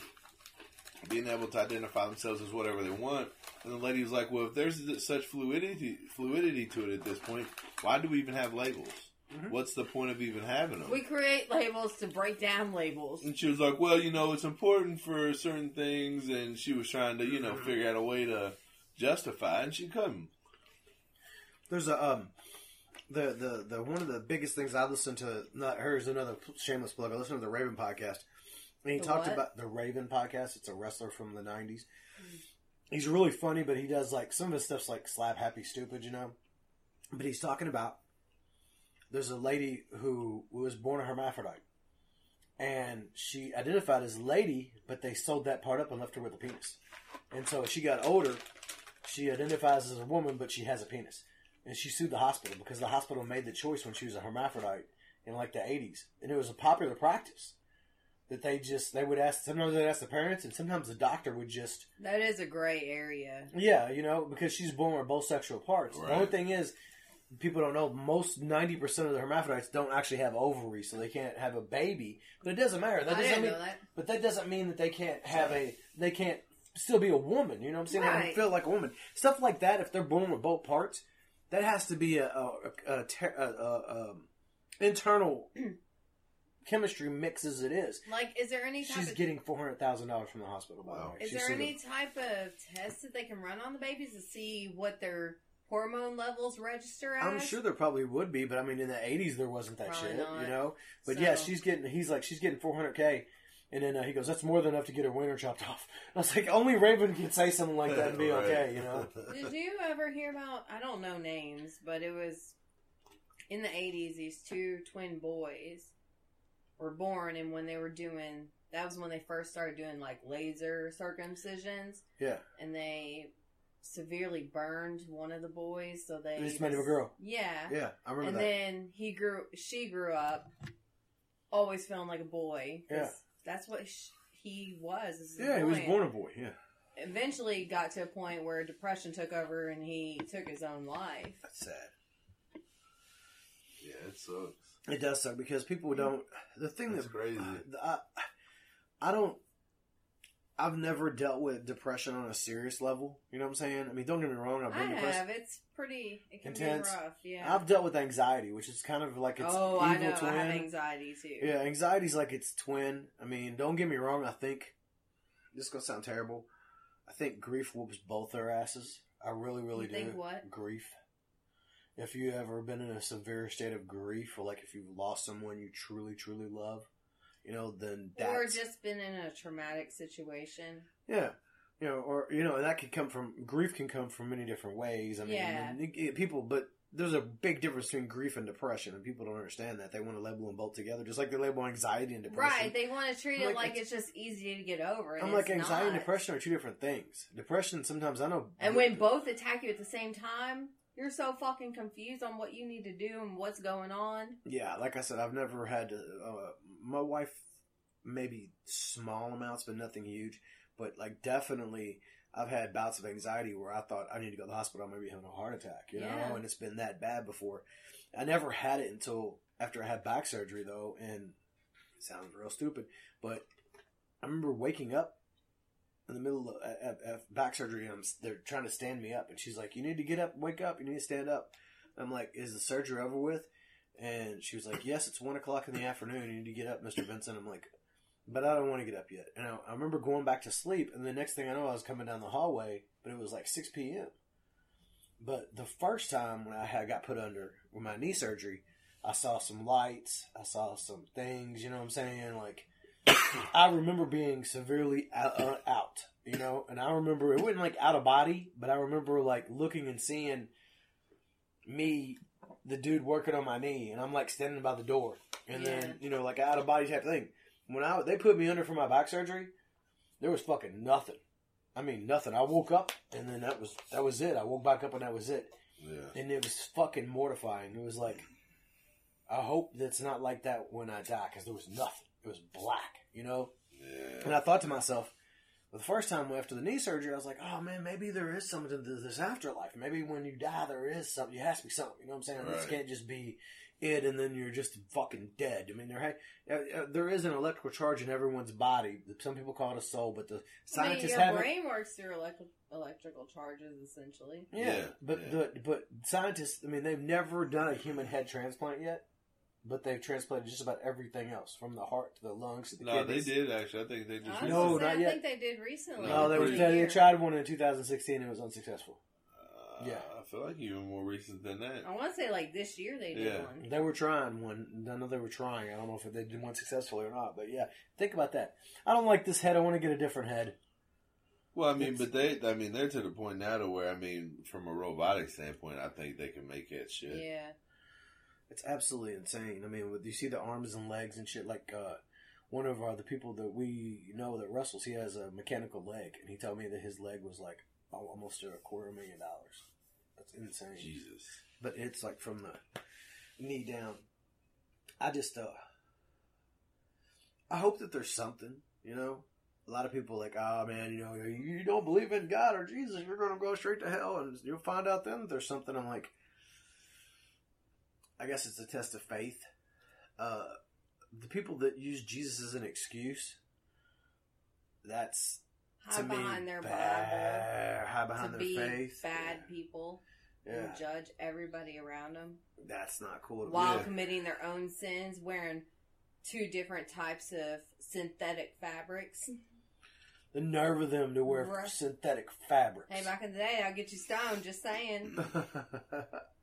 S3: being able to identify themselves as whatever they want, and the lady was like, "Well, if there's such fluidity fluidity to it at this point, why do we even have labels? Mm-hmm. What's the point of even having them?"
S4: We create labels to break down labels.
S3: And she was like, "Well, you know, it's important for certain things," and she was trying to, you know, mm-hmm. figure out a way to justify, and she couldn't.
S2: There's a um, the the the one of the biggest things I listen to. Not hers, another shameless plug. I listen to the Raven podcast, and he
S4: The
S2: talked
S4: what?
S2: about the Raven podcast. It's a wrestler from the '90s. He's really funny, but he does like some of his stuff's like slap happy stupid, you know. But he's talking about there's a lady who was born a hermaphrodite, and she identified as lady, but they sewed that part up and left her with a penis. And so as she got older, she identifies as a woman, but she has a penis. And she sued the hospital because the hospital made the choice when she was a hermaphrodite in like the 80s. And it was a popular practice that they just, they would ask, sometimes they'd ask the parents, and sometimes the doctor would just,
S4: That is a gray area.
S2: yeah, you know, because she's born with both sexual parts. The only thing is, people don't know, most 90% of the hermaphrodites don't actually have ovaries, so they can't have a baby. But it doesn't matter. That
S4: I
S2: doesn't
S4: didn't
S2: mean,
S4: know that.
S2: but that doesn't mean that they can't have a, they can't still be a woman. You know what I'm saying? They
S4: Right.
S2: feel like a woman. Stuff like that, if they're born with both parts, that has to be a, a, a, a, ter- a, a, um internal chemistry mix as it is.
S4: Like, is there any type
S2: She's
S4: of
S2: getting four hundred thousand dollars from the hospital.
S3: Wow.
S2: way.
S4: Is
S2: She's
S4: there any
S2: them.
S4: type of test that they can run on the babies to see what their hormone levels register as?
S2: I'm sure there probably would be, but I mean, in the '80s there wasn't that
S4: Probably
S2: shit,
S4: not.
S2: you know. But
S4: So-
S2: yeah, she's getting. He's like, she's getting 400k, and then uh, he goes, "That's more than enough to get her wiener chopped off." I was like, only Raven can say something like that and be
S3: Right.
S2: okay, you know.
S4: Did you ever hear about? I don't know names, but it was in the '80s. These two twin boys were born, and when they were doing that was when they first started doing like laser circumcisions,
S2: Yeah.
S4: and they severely burned one of the boys, so they
S2: They just made him a girl.
S4: Yeah,
S2: Yeah, I remember
S4: and
S2: that.
S4: then he grew. She grew up always feeling like a boy.
S2: Yeah.
S4: That's what sh- he was. as a
S2: yeah, he was
S4: boy.
S2: born a boy. Yeah,
S4: Eventually, got to a point where depression took over, and he took his own life.
S2: that's sad.
S3: Yeah, it sucks.
S2: It does suck because people don't. The thing
S3: That's
S2: that
S3: crazy.
S2: I, I don't. I've never dealt with depression on a serious level. You know what I'm saying? I mean, don't get me wrong. I've
S4: I
S2: been depressed.
S4: have. It's pretty. It can
S2: Intense.
S4: be rough. Yeah.
S2: I've dealt with anxiety, which is kind of like its
S4: oh,
S2: evil
S4: I know.
S2: twin.
S4: I have anxiety too.
S2: Yeah, anxiety's like its twin. I mean, don't get me wrong. I think this is gonna sound terrible. I think grief whoops both their asses. I really, really
S4: You
S2: do.
S4: think what?
S2: Grief. If you ever been in a severe state of grief, or like if you've lost someone you truly, truly love, you know, then that's
S4: Or just been in a traumatic situation.
S2: yeah. You know, or you know, that can come from grief can come from many different ways. I mean,
S4: Yeah.
S2: it- it- people, but there's a big difference between grief and depression, and people don't understand that. They want to label them both together, just like they label anxiety and depression.
S4: Right. They want to treat it
S2: Like,
S4: like,
S2: it's-
S4: it's, just easy to get over.
S2: I'm like anxiety and depression are two different things. Depression sometimes I know,
S4: And when both attack you at the same time, you're so fucking confused on what you need to do and what's going on.
S2: yeah, like I said, I've never had to, uh, my wife maybe small amounts, but nothing huge. But like definitely, I've had bouts of anxiety where I thought I need to go to the hospital. I may be having a heart attack, you know,
S4: Yeah.
S2: and it's been that bad before. I never had it until after I had back surgery though, and it sounds real stupid, but I remember waking up in the middle of, back surgery, I'm, they're trying to stand me up, and she's like, "You need to get up, wake up, you need to stand up." I'm like, "Is the surgery over with?" And she was like, "Yes, it's one o'clock in the afternoon. You need to get up, Mister Vincent." I'm like, "But I don't want to get up yet." And I, I remember going back to sleep, and the next thing I know, I was coming down the hallway, but it was like six p.m. But the first time when I had got put under with my knee surgery, I saw some lights, I saw some things. You know what I'm saying? Like, I remember being severely out, uh, out, you know, and I remember it wasn't like out of body, but I remember like looking and seeing me, the dude working on my knee, and I'm like standing by the door, and
S4: Yeah.
S2: then you know like out of body type thing. When I they put me under for my back surgery, there was fucking nothing. I mean nothing. I woke up and then that was that was it. I woke back up and that was it,
S3: Yeah.
S2: and it was fucking mortifying. It was like, I hope that's not like that when I die because there was nothing. It was black, you know. And I thought to myself, well, the first time after the knee surgery, I was like, oh man, maybe there is something to this afterlife. Maybe when you die, there is something. You has to be something. You know what I'm saying? This can't just be it and then you're just fucking dead. I mean, there ha- uh, uh, there is an electrical charge in everyone's body. Some people call it a soul, but the
S4: I mean,
S2: scientists
S4: your
S2: haven't.
S4: brain works through electric, electrical charges, essentially.
S2: Yeah,
S3: Yeah,
S2: but
S3: yeah.
S2: The, but scientists, I mean, they've never done a human head transplant yet, but they've transplanted just about everything else, from the heart to the lungs to the
S3: No, they did actually. I think they just.
S4: I
S2: No,
S4: gonna
S3: recently-
S4: say,
S2: not
S4: I
S2: yet.
S4: think they did recently.
S2: No, they,
S3: Pretty
S2: were, they, they tried one in 2016 and it was unsuccessful.
S3: Uh,
S2: Yeah.
S3: I feel like even more recent than that.
S4: I want to say like this year they did
S3: Yeah.
S4: one.
S2: They were trying one. I know they were trying. I don't know if they did one successfully or not, but yeah, think about that. I don't like this head. I want to get a different head.
S3: Well, I mean,
S2: It's-
S3: but they, I mean, they're to the point now to where, I mean, from a robotic standpoint, I think they can make that shit.
S4: Yeah.
S2: It's absolutely insane. I mean, with, you see the arms and legs and shit. Like uh, one of uh, the people that we know that wrestles, he has a mechanical leg, and he told me that his leg was like almost a quarter million dollars. That's insane.
S3: Jesus.
S2: but it's like from the knee down. I just, uh, I hope that there's something, you know. A lot of people are like, oh man, you know, you don't believe in God or Jesus, you're going to go straight to hell, and you'll find out then that there's something. I'm like, I guess it's a test of faith. Uh, the people that use Jesus as an excuse, that's me
S4: behind their
S2: bad.
S4: Bible
S2: behind
S4: to
S2: their
S4: be
S2: faith.
S4: bad people
S2: Yeah,
S4: and judge everybody around them
S2: that's not cool. to
S4: while
S3: Yeah.
S4: committing their own sins, wearing two different types of synthetic fabrics.
S2: The nerve of them to wear
S4: Right.
S2: synthetic fabrics.
S4: Hey, back in the day, I'll get you stoned. Just saying.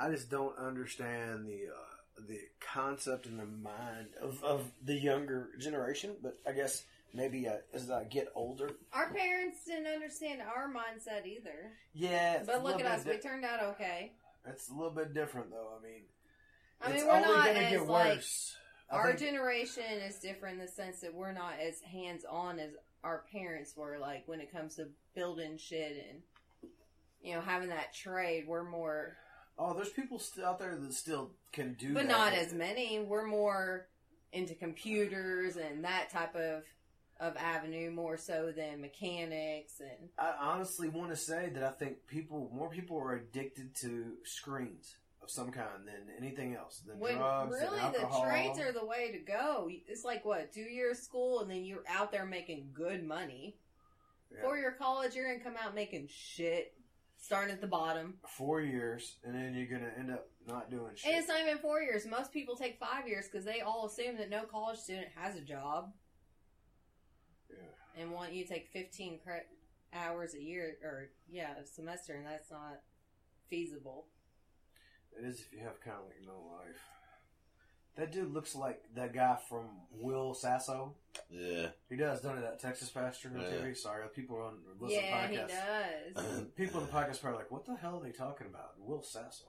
S2: I just don't understand the uh, the concept and the mind of, of the younger generation. But I guess maybe uh, as I get older,
S4: Our parents didn't understand our mindset either.
S2: yeah.
S4: But look at us,
S2: bit
S4: we turned out okay.
S2: it's a little bit different, though. I mean,
S4: I mean,
S2: it's
S4: we're
S2: only
S4: not as
S2: get
S4: like our generation is different in the sense that we're not as hands on as our parents were. Like when it comes to building shit and you know, having that trade, we're more,
S2: Oh, there's people still out there that still can do
S4: but
S2: that.
S4: not as many. We're more into computers and that type of of avenue more so than mechanics and
S2: I honestly want to say that I think people, more people are addicted to screens of some kind than anything else, than
S4: when
S2: drugs,
S4: really
S2: than
S4: the trades are the way to go. It's like what two years school and then you're out there making good money.
S2: Yeah.
S4: Four year college, you're gonna come out making shit, starting at the bottom.
S2: four years, and then you're gonna end up not doing shit.
S4: And it's not even four years. Most people take five years because they all assume that no college student has a job
S2: yeah.
S4: and want you to take 15 cre- hours a year or yeah a semester, and that's not feasible.
S2: It is if you have kind of like no life. That dude looks like that guy from Will Sasso.
S3: Yeah.
S2: He does, don't he? That Texas pastor on
S3: Yeah.
S2: TV. Sorry, people on listen
S4: yeah,
S2: to
S4: he
S2: podcasts.
S4: does.
S2: People in the podcast are like, "What the hell are they talking about?" Will Sasso.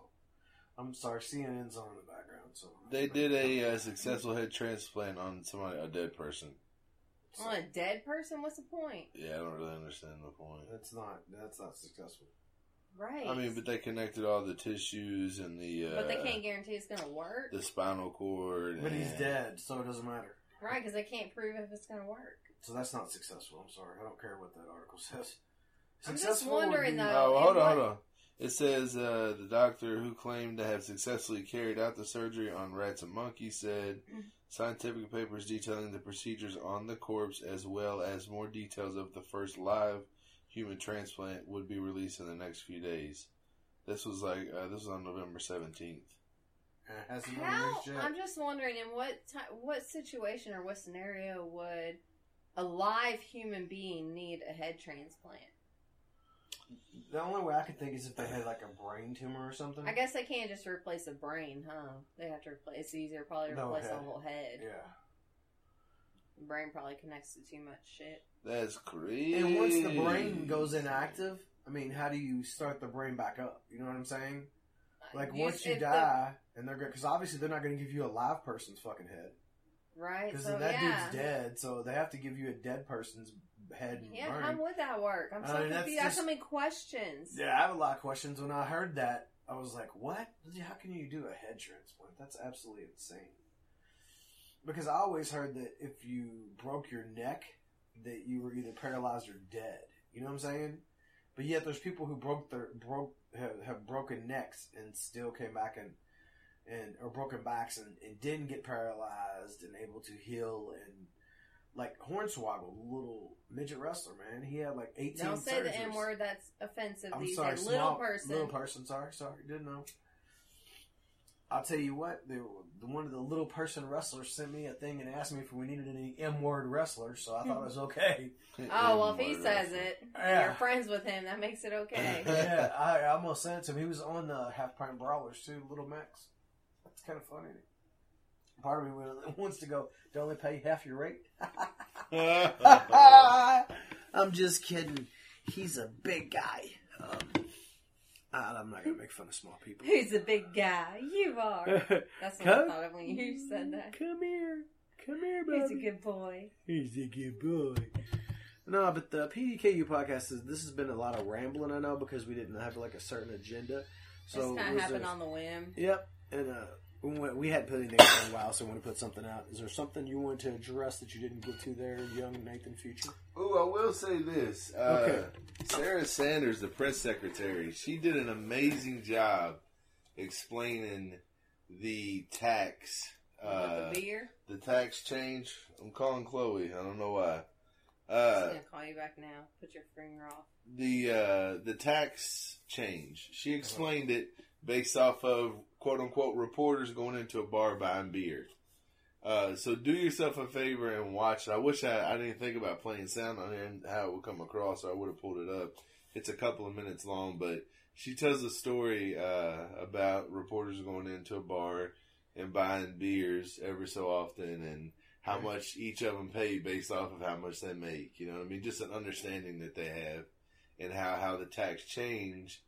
S2: I'm sorry, CNN's on in the background. So
S3: They did a uh, successful head transplant on somebody, a dead person.
S4: On a dead person, what's the point?
S3: Yeah, I don't really understand the point.
S2: That's not. That's not successful.
S4: Right.
S3: I mean, but they connected all the tissues and the uh,
S4: But they can't guarantee it's gonna work,
S3: the spinal cord.
S2: But he's dead, so it doesn't matter.
S4: right? Because they can't prove if it's gonna work.
S2: So that's not successful. I'm sorry. I don't care what that article says.
S4: I'm just
S2: Successful would
S4: wondering,
S2: be-
S4: though.
S3: Oh, hold on,
S4: what-
S3: hold on. It says uh, the doctor who claimed to have successfully carried out the surgery on rats and monkeys said
S4: Mm.
S3: scientific papers detailing the procedures on the corpse as well as more details of the first live human transplant would be released in the next few days. This was like uh, this was on November seventeenth.
S2: Uh, hasn't been
S4: How? I'm just wondering, in what ti what situation or what scenario would a live human being need a head transplant?
S2: The only way I could think is if they had like a brain tumor or something.
S4: I guess they can't just replace a brain, huh? They have to replace. It's easier probably to
S2: The whole
S4: replace the whole head.
S2: Yeah.
S4: The brain probably connects to too much shit.
S3: That's crazy.
S2: And once the brain goes inactive, I mean, how do you start the brain back up? You know what I'm saying? Like
S4: You-
S2: once you
S4: if the-
S2: die, and they're going because obviously they're not going to give you a live person's fucking head
S4: right?
S2: because
S4: So
S2: that
S4: yeah,
S2: dude's dead. So they have to give you a dead person's head and
S4: yeah.
S2: brain.
S4: How would that work? I'm so
S2: I mean, that's
S4: confused. I have so many questions.
S2: Yeah, I have a lot of questions. When I heard that, I was like, "What? How can you do a head transplant? That's absolutely insane." Because I always heard that if you broke your neck, that you were either paralyzed or dead. You know what I'm saying? But yet, there's people who broke their broke have, have broken necks and still came back and and or broken backs and, and didn't get paralyzed and able to heal and like Hornswoggle, little midget wrestler, man, he had like 18
S4: Don't say the
S2: surgeries.
S4: N word. That's offensive.
S2: I'm
S4: These
S2: sorry, small,
S4: little person.
S2: Little person, sorry, sorry, didn't know. I'll tell you what, the, the one of the little person wrestlers sent me a thing and asked me if we needed any M word wrestlers, so I thought it was okay.
S4: Oh well, if he says it, and
S2: Yeah.
S4: you're friends with him, that makes it okay.
S2: yeah, I, I almost sent it to him. He was on the Half Pint Brawlers too, Little Max. That's kind of funny. Part of me wants to go, don't they pay half your rate? I'm just kidding. He's a big guy. Um, I'm not gonna make fun of small people.
S4: Who's a big guy? You are. That's what I thought of when you said that.
S2: Come here, come here, buddy.
S4: He's a good boy.
S2: He's a good boy. No, but the PDKU podcast is. This has been a lot of rambling. I know because we didn't have like a certain agenda. So
S4: kind of happened
S2: there-
S4: on the whim.
S2: Yep, and uh, we hadn't put anything out in a while, so I want to put something out. Is there something you want to address that you didn't get to there, young Nathan Future?
S3: Oh, I will say this. Uh,
S2: Okay.
S3: Sarah Sanders, the press secretary, she did an amazing job explaining the tax, uh,
S4: the beer.
S3: the tax change. I'm calling Chloe. I don't know why.
S4: She's
S3: Uh,
S4: gonna call you back now. Put your finger off.
S3: the uh, the tax change. She explained it based off of quote unquote reporters going into a bar buying beer. Uh, so do yourself a favor and watch it. I wish I, I didn't think about playing sound on here and how it would come across, or I would have pulled it up. It's a couple of minutes long, but she tells a story uh, about reporters going into a bar and buying beers every so often, and how much each of them pay based off of how much they make. You know what I mean? Just an understanding that they have, and how how the tax change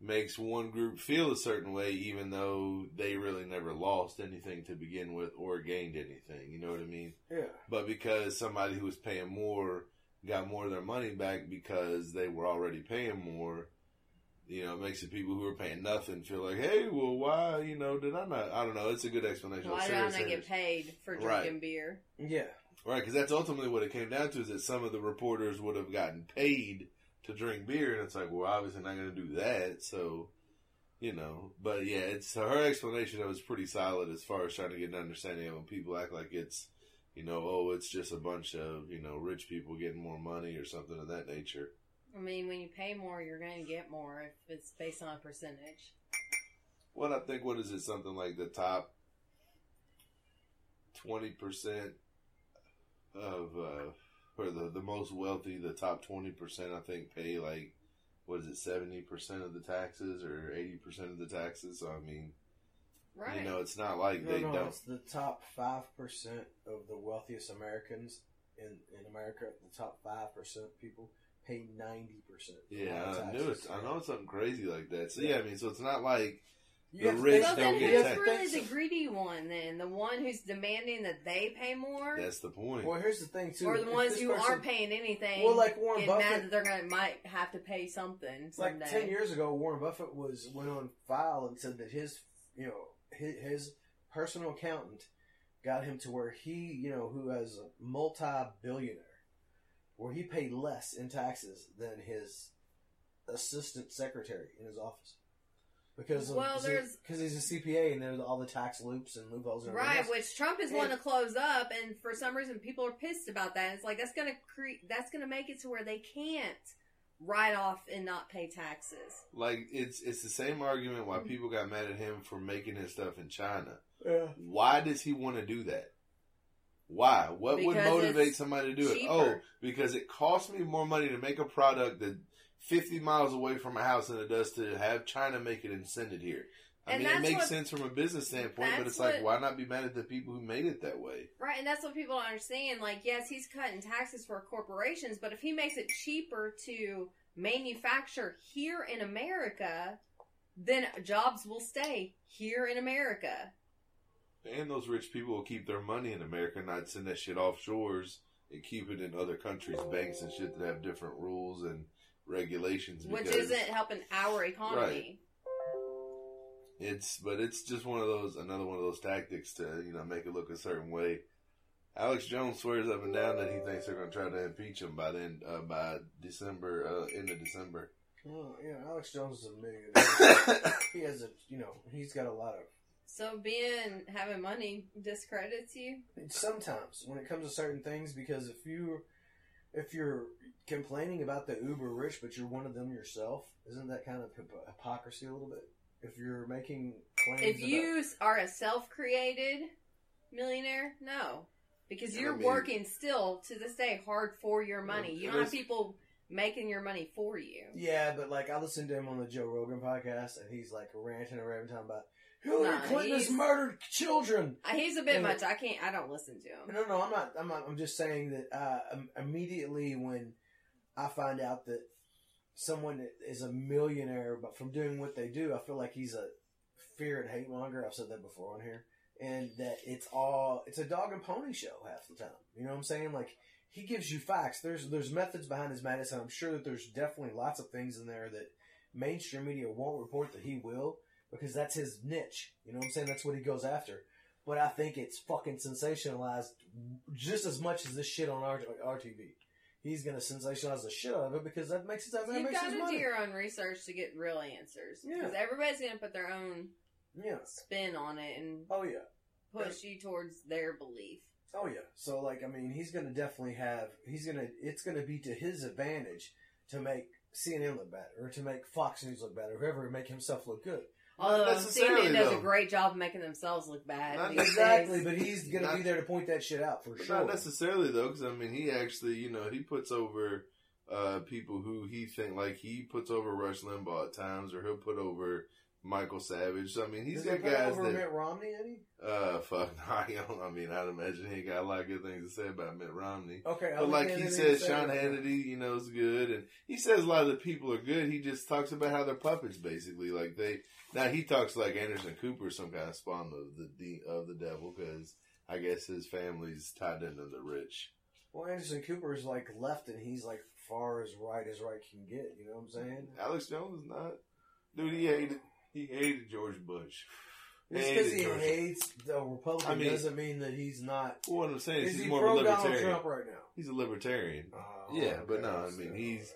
S3: makes one group feel a certain way, even though they really never lost anything to begin with or gained anything. You know what I mean?
S2: Yeah.
S3: But because somebody who was paying more got more of their money back because they were already paying more, you know, it makes the people who are paying nothing feel like, hey, well, why, you know, did I not? I don't know. It's a good explanation.
S4: Why
S3: Sarah
S4: don't I
S3: Sanders.
S4: get paid for drinking
S3: Right.
S4: beer?
S2: Yeah.
S3: Right, because that's ultimately what it came down to is that some of the reporters would have gotten paid to drink beer, and it's like, well, obviously not going to do that, so, you know. But yeah, it's her explanation that was pretty solid as far as trying to get an understanding of when people act like it's, you know, oh, it's just a bunch of, you know, rich people getting more money or something of that nature.
S4: I mean, when you pay more, you're going to get more if it's based on a percentage.
S3: Well, I think, what is it, something like the top 20% of, uh, or the, the most wealthy, the top 20%, I think, pay like, what is it, 70% of the taxes or 80% of the taxes. So, I mean,
S4: Right.
S3: you know, it's not like
S2: No,
S3: they
S2: no,
S3: don't.
S2: it's the top five percent of the wealthiest Americans in in America. The top five percent people pay ninety percent.
S3: Yeah, I knew it. I know it's something crazy like that. So,
S2: Yeah.
S3: yeah, I mean, so it's not like,
S2: You
S3: the
S2: have to
S3: rich
S4: so
S3: don't
S4: then
S2: you
S3: get
S2: have
S4: who's
S3: taxed.
S4: really
S2: think
S4: the
S2: so-
S4: greedy one then? The one who's demanding that they pay more?
S3: that's the point.
S2: Well, here's the thing too.
S4: or the
S2: If
S4: ones who
S2: person-
S4: aren't paying anything?
S2: Well, like Warren
S4: getting mad that they're gonna might have to pay something someday.
S2: Like ten years ago, Warren Buffett was went on file and said that his, you know, his, his personal accountant got him to where he, you know, who has a multi-billionaire, where he paid less in taxes than his assistant secretary in his office. Because of,
S4: Well, there's-
S2: because he's a CPA and there's all the tax loops and loopholes and
S4: Right,
S2: else.
S4: which Trump is wanting to close up, and for some reason people are pissed about that. It's like that's gonna create, that's gonna make it to where they can't write off and not pay taxes.
S3: Like, it's it's the same argument why
S2: Mm-hmm.
S3: people got mad at him for making his stuff in China.
S2: Yeah.
S3: Why does he want to do that? Why? What would motivate somebody to do it? Oh, because it costs me more money to make a product that 50 miles away from my house than it does to have China make it and send it here. I
S4: And
S3: mean, it makes
S4: what-
S3: sense from a business standpoint, but it's like, why not be mad at the people who made it that way?
S4: Right, and that's what people don't understand. Like, yes, he's cutting taxes for corporations, but if he makes it cheaper to manufacture here in America, then jobs will stay here in America.
S3: And those rich people will keep their money in America, not send that shit offshores and keep it in other countries' banks and shit that have different rules and regulations.
S4: Which isn't helping our economy. Right.
S3: It's but it's just one of those another one of those tactics to you know make it look a certain way. Alex Jones swears up and down that he thinks they're going to try to impeach him by then uh, by December uh, end of December.
S2: Well, yeah, Alex Jones is a millionaire. he has a, you know, he's got a lot of
S4: So being having money discredits you.
S2: sometimes when it comes to certain things because if you if you're complaining about the uber rich but you're one of them yourself isn't that kind of hypo- hypocrisy a little bit if you're making claims
S4: If
S2: about-
S4: are a self-created millionaire, no, because you're
S3: mean-
S4: working still to this day hard for your money. You don't have people making your money for you.
S2: yeah but like i listened to him on the joe rogan podcast and he's like ranting and raving talking about hillary
S4: Nah,
S2: clinton has murdered children
S4: Uh, He's a bit
S2: And-
S4: much. I can't. I don't listen to him.
S2: No, no, I'm not. I'm not. I'm just saying that uh, immediately when I find out that someone is a millionaire, but from doing what they do, I feel like he's a fear and hate monger. I've said that before on here, and that it's all it's a dog and pony show half the time. You know what I'm saying? Like he gives you facts. There's there's methods behind his madness, and I'm sure that there's definitely lots of things in there that mainstream media won't report that he will because that's his niche. You know what I'm saying? That's what he goes after but I think it's fucking sensationalized just as much as this shit on R- RTV. He's gonna sensationalize the shit out of it because that makes it that
S4: You've
S2: makes
S4: got to do your own research to get real answers.
S2: Yeah.
S4: Because everybody's going to put their own
S2: Yeah.
S4: spin on it and
S2: Oh yeah.
S4: push you towards their belief.
S2: Oh yeah. So like I mean, he's gonna definitely have. He's gonna. It's gonna be to his advantage to make CNN look better or to make Fox News look better, or whoever make himself look good.
S4: Although
S3: necessarily,
S4: CNN does
S3: though.
S4: a great job of making themselves look bad.
S3: Not
S2: Exactly, but he's gonna be there to point that shit out for sure.
S3: Not necessarily though, because I mean, he actually, you know, he puts over uh, people who he think like he puts over Rush Limbaugh at times, or he'll put over Michael Savage. I mean, he's
S2: Does
S3: got guys
S2: over
S3: that.
S2: Mitt Romney, Eddie?
S3: Uh, fuck, I don't. I mean, I'd imagine he got a lot of good things to say about Mitt Romney.
S2: Okay,
S3: But like he says, Sean. Hannity, you know, is good, and he says a lot of the people are good. He just talks about how they're puppets, basically. Like they now he talks like Anderson Cooper, some kind of spawn of the de- of the devil, because I guess his family's tied into the rich.
S2: Well, Anderson Cooper is like left, and he's like far as right as right can get. You know what I'm saying?
S3: Alex Jones is not. Dude, he hated he hated George Bush.
S2: Just because he
S3: George.
S2: hates the Republican
S3: I mean-
S2: doesn't mean that he's not.
S3: What I'm saying is he's
S2: he
S3: more of a
S2: pro Donald
S3: libertarian.
S2: Trump right now?
S3: He's a libertarian.
S2: Oh,
S3: Yeah, but no, I mean, he's-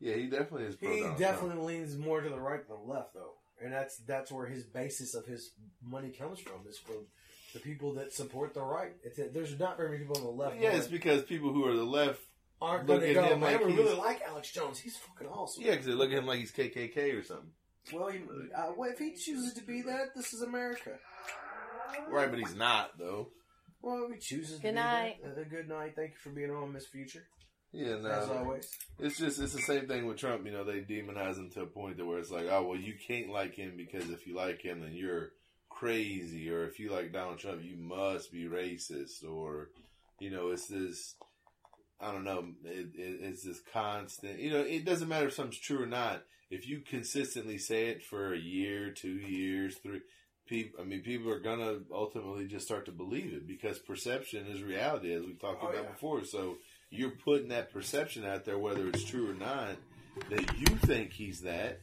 S3: Yeah, he definitely is.
S2: He
S3: Donald
S2: definitely
S3: Trump.
S2: leans more to the right than the left, though, and that's that's where his basis of his money comes from. Is from the people that support the right. It's there's not very many people on the left.
S3: Yeah, it's because people who are the left.
S2: aren't going to
S3: at
S2: go.
S3: him
S2: Man,
S3: like
S2: we really like Alex Jones. He's fucking awesome.
S3: Yeah, because they look at him like he's KKK or something.
S2: Well, he, uh, well, if he chooses to be that, this is America.
S3: Right, but he's not though.
S2: Well, if he chooses to
S4: Good
S2: be
S4: night.
S2: that. Uh, good night. Thank you for being on, Miss Future.
S3: Yeah, no.
S2: As always.
S3: It's just it's the same thing with Trump. You know, they demonize him to a point to where it's like, oh well, you can't like him because if you like him, then you're crazy, or if you like Donald Trump, you must be racist, or you know, it's this. I don't know. It, it, it's this constant. You know, it doesn't matter if something's true or not. If you consistently say it for a year, two years, three, people. I mean, people are gonna ultimately just start to believe it because perception is reality, as we talked
S2: Oh,
S3: about
S2: yeah.
S3: before. So you're putting that perception out there, whether it's true or not, that you think he's that.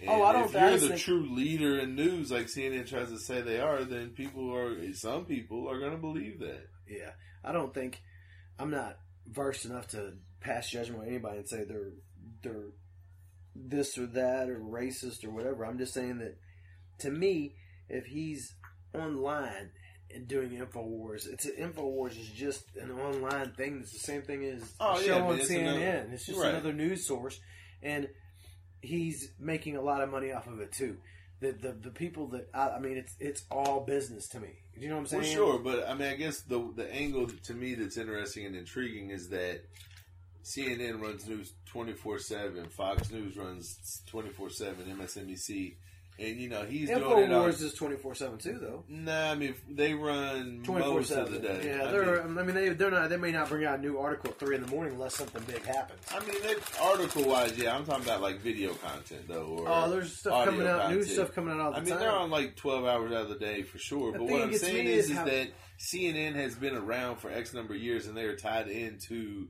S3: Oh, and
S2: Oh, I don't
S3: If you're the
S2: think-
S3: true leader in news, like CNN tries to say they are, then people are. Some people are going to believe that.
S2: Yeah, I don't think I'm not versed enough to pass judgment on anybody and say they're they're this or that or racist or whatever. I'm just saying that to me, if he's online and doing Infowars, it's Infowars is just an online thing. It's the same thing as
S3: Oh,
S2: a
S3: yeah,
S2: show
S3: I
S2: on
S3: it's
S2: CNN.
S3: another-
S2: it's just
S3: right.
S2: another news source, and he's making a lot of money off of it too. The the, the people that I, I mean, it's it's all business to me. Do You know what I'm saying?
S3: For sure, but I mean, I guess the the angle to me that's interesting and intriguing is that CNN runs news twenty four seven, Fox News runs twenty four seven, MSNBC, and you know he's doing it on.
S2: Infowars is twenty four seven too, though.
S3: Nah, I mean they run
S2: Twenty four
S3: most of the day.
S2: Yeah,
S3: I
S2: they're.
S3: mean,
S2: I mean, they they're not. They may not bring out a new article at three in the morning unless something big happens.
S3: I mean, article wise, yeah. I'm talking about like video content though. Or
S2: Oh, there's stuff coming out, new stuff coming out all the time.
S3: I mean,
S2: time.
S3: they're on like 12 hours out of the day for sure.
S2: The
S3: but what I'm saying is,
S2: is
S3: is that CNN has been around for X number of years, and they are tied into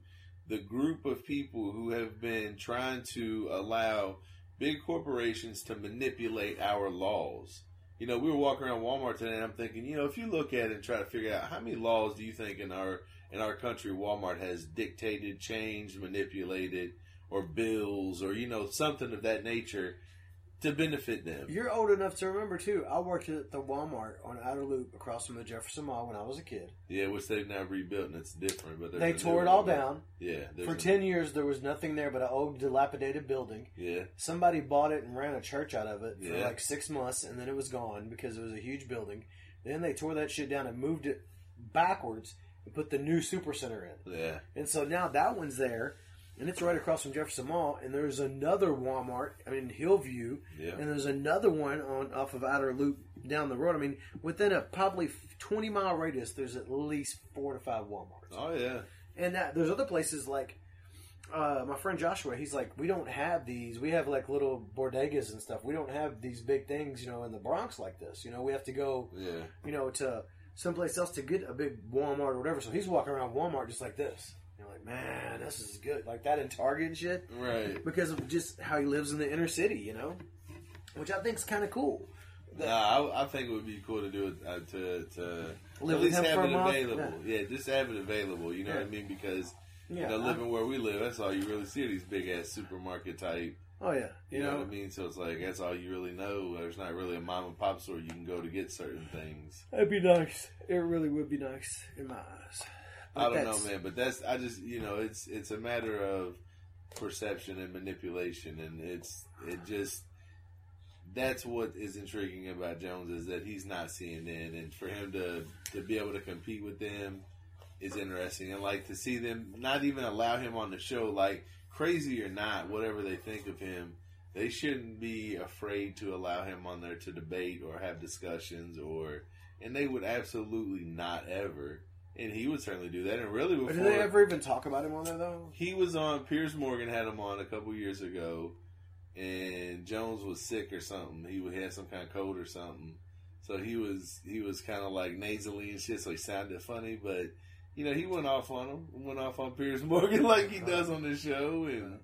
S3: the group of people who have been trying to allow big corporations to manipulate our laws. You know, we were walking around Walmart today, and I'm thinking, you know, if you look at it and try to figure out how many laws do you think in our in our country Walmart has dictated, changed, manipulated, or bills, or you know, something of that nature to benefit them.
S2: You're old enough to remember too. I worked at the Walmart on Outer Loop across from the Jefferson Mall when I was a kid.
S3: Yeah, which they've now rebuilt and it's different. But
S2: They tore it all
S3: one.
S2: down.
S3: Yeah,
S2: For
S3: a-
S2: ten years, there was nothing there but an old, dilapidated building.
S3: Yeah,
S2: Somebody bought it and ran a church out of it for
S3: Yeah.
S2: like six months, and then it was gone because it was a huge building. Then they tore that shit down and moved it backwards and put the new super center in.
S3: yeah,
S2: And so now that one's there, and it's right across from Jefferson Mall. And there's another Walmart, I mean Hillview,
S3: yeah.
S2: and there's another one on off of Outer Loop down the road. I mean, within a probably 20 mile radius, there's at least four to five Walmarts.
S3: Oh yeah,
S2: And that, there's other places like uh, my friend Joshua. He's like, we don't have these. We have like little bodegas and stuff. We don't have these big things, you know, in the Bronx like this. You know, we have to go,
S3: yeah.
S2: you know, to someplace else to get a big Walmart or whatever. So he's walking around Walmart just like this. You're like, man, this is good. Like that in Target and shit
S3: Right.
S2: because of just how he lives in the inner city, you know, which I think is kind of cool.
S3: Nah, I, I think it would be cool to do it uh, to to
S2: Live
S3: at least have it available. Yeah. just have it available. You know
S2: Yeah.
S3: what I mean? Because
S2: Yeah,
S3: you know,
S2: I-
S3: living where we live, that's all you really see these big ass supermarket type.
S2: oh yeah,
S3: You,
S2: you,
S3: know,
S2: know,
S3: what I mean? So it's like that's all you really know. There's not really a mom and pop store you can go to get certain things.
S2: that'd be nice. It really would be nice in my eyes.
S3: I don't know, man, but that's I just you know it's it's a matter of perception and manipulation, and it's it just that's what is intriguing about Jones is that he's not CNN, and for him to to be able to compete with them is interesting, and like to see them not even allow him on the show, like crazy or not, whatever they think of him. They shouldn't be afraid to allow him on there to debate or have discussions, or and they would absolutely not ever. And he would certainly do that. And really, before
S2: Did they ever even talk about him on there though?
S3: he was on, Piers Morgan had him on a couple years ago, and Jones was sick or something. He had some kind of cold or something, so he was he was kind of like nasally and shit. So he sounded funny, but you know he went off on him, went off on Piers Morgan like he does on the show, and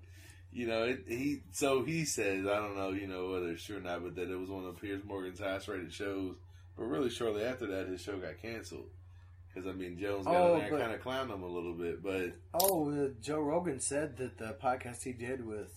S3: you know, it, he so he says I don't know, you know whether it's true or not, but that it was one of Piers Morgan's highest rated shows. But really, shortly after that, his show got canceled because I mean Jones got
S2: Oh,
S3: in there kind of clowned him a little bit, but
S2: Oh, uh, Joe Rogan said that the podcast he did with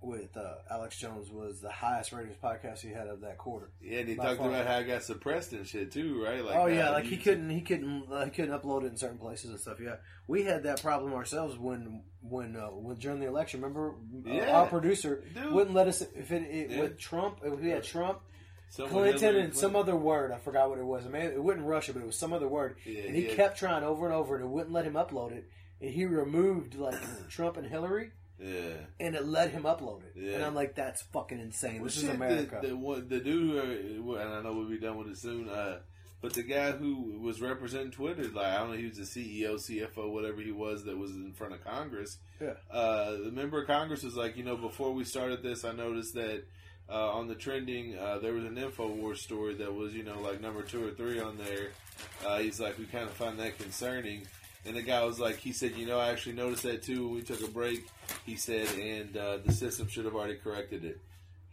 S2: with uh, Alex Jones was the highest rated podcast he had of that quarter.
S3: yeah, and he talked
S2: far.
S3: about how it got suppressed and shit too, right? Like
S2: oh yeah, like he couldn't he couldn't uh, he couldn't upload it in certain places and stuff. Yeah, we had that problem ourselves when when uh, when during the election. Remember,
S3: Yeah.
S2: our producer
S3: Dude.
S2: wouldn't let us if it, it
S3: Yeah.
S2: with Trump. If we had Trump, Clinton, and some other word. I forgot what it was. I mean, it wasn't Russia, but it was some other word.
S3: Yeah,
S2: and he
S3: yeah.
S2: kept trying over and over, and it wouldn't let him upload it. And he removed like Trump and Hillary,
S3: Yeah.
S2: and it let him upload it.
S3: Yeah.
S2: And I'm like, that's fucking insane.
S3: Well,
S2: this
S3: shit,
S2: is America.
S3: The, the, the dude, who, uh, and I know we'll be done with it soon, uh, but the guy who was representing Twitter, like, I don't know, he was the CEO, CFO, whatever he was that was in front of Congress.
S2: Yeah.
S3: Uh, the member of Congress was like, you know, before we started this, I noticed that uh, on the trending, uh, there was an InfoWars story that was, you know, like number two or three on there. Uh, he's like, we kind of find that concerning. And the guy was like, he said, you know, I actually noticed that too when we took a break. He said, and uh, the system should have already corrected it.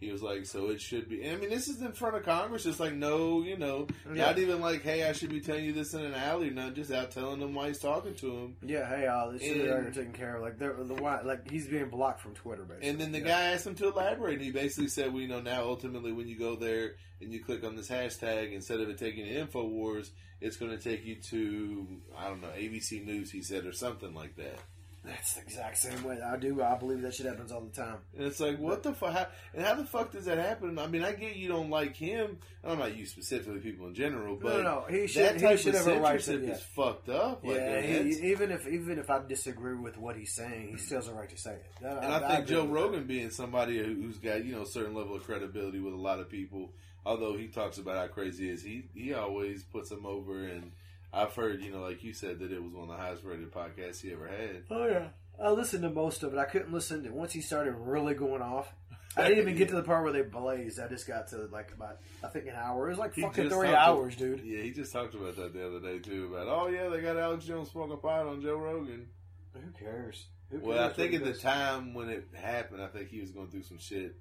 S3: He was like, so it should be. I mean, this is in front of Congress. It's like, no, you know,
S2: Yeah.
S3: not even like, hey, I should be telling you this in an alley. Not just out telling him why he's talking to him.
S2: yeah, hey, uh, this have already taken care of. Like, they're, the why, like he's being blocked from Twitter, basically.
S3: And then the
S2: Yeah.
S3: guy asked him to elaborate, and he basically said, "Well, you know, now ultimately, when you go there and you click on this hashtag, instead of it taking you to Infowars, it's going to take you to I don't know ABC News," he said, or something like that.
S2: That's the exact same way. I do. I believe that shit happens all the time.
S3: And it's like, what the fuck? How, and how the fuck does that happen? I mean, I get you don't like him. I'm not you specifically, people in general, but
S2: no, no, he should.
S3: that
S2: He
S3: type
S2: should
S3: of
S2: have a right to. Yeah,
S3: is fucked up. Like,
S2: yeah he, even if even if I disagree with what he's saying, he still has a right to say it. That-
S3: And I, think
S2: agree
S3: Joe Rogan being somebody who- who's got you know a certain level of credibility with a lot of people, although he talks about how crazy he is, he he always puts him over. And I've heard you know like you said that it was one of the highest rated podcasts he ever had.
S2: Oh yeah, I listened to most of it. I couldn't listen to once he started really going off. I didn't even get to the part where they blazed. I just got to like about I think an hour. It was like
S3: He
S2: fucking three
S3: to-
S2: hours, dude.
S3: Yeah, he just talked about that the other day too. About oh yeah, they got Alex Jones smoking pot on Joe Rogan.
S2: Who cares? Who
S3: Well, I think at the time when it happened, I think he was going through some shit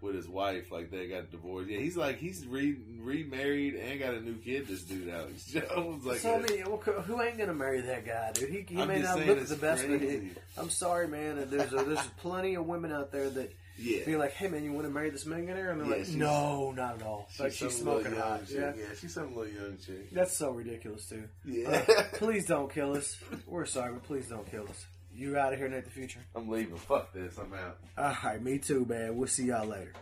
S3: with his wife. Like they got divorced. Yeah, he's like he's re remarried and got a new kid. This dude Alex Jones. Like,
S2: so I mean, well, who ain't gonna marry that guy, dude? He, he may not look the best, but he. I'm sorry, man. and There's a, there's plenty of women out there that
S3: yeah.
S2: be like, "Hey, man, you want to marry this millionaire?" And they're
S3: Yeah,
S2: like, "No, not at all." like she's smoking hot. Yeah,
S3: yeah, she's some little young chick.
S2: that's so ridiculous, too.
S3: Yeah, uh,
S2: Please don't kill us. We're sorry, but please don't kill us. You out of here, Nate the Future.
S3: I'm leaving. Fuck this. I'm out.
S2: All right, me too, man. We'll see y'all later.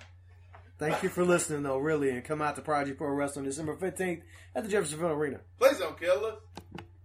S2: Thank you for listening, though, really, and come out to Project Pro Wrestling December 15th at the Jeffersonville Arena.
S3: Please don't kill us.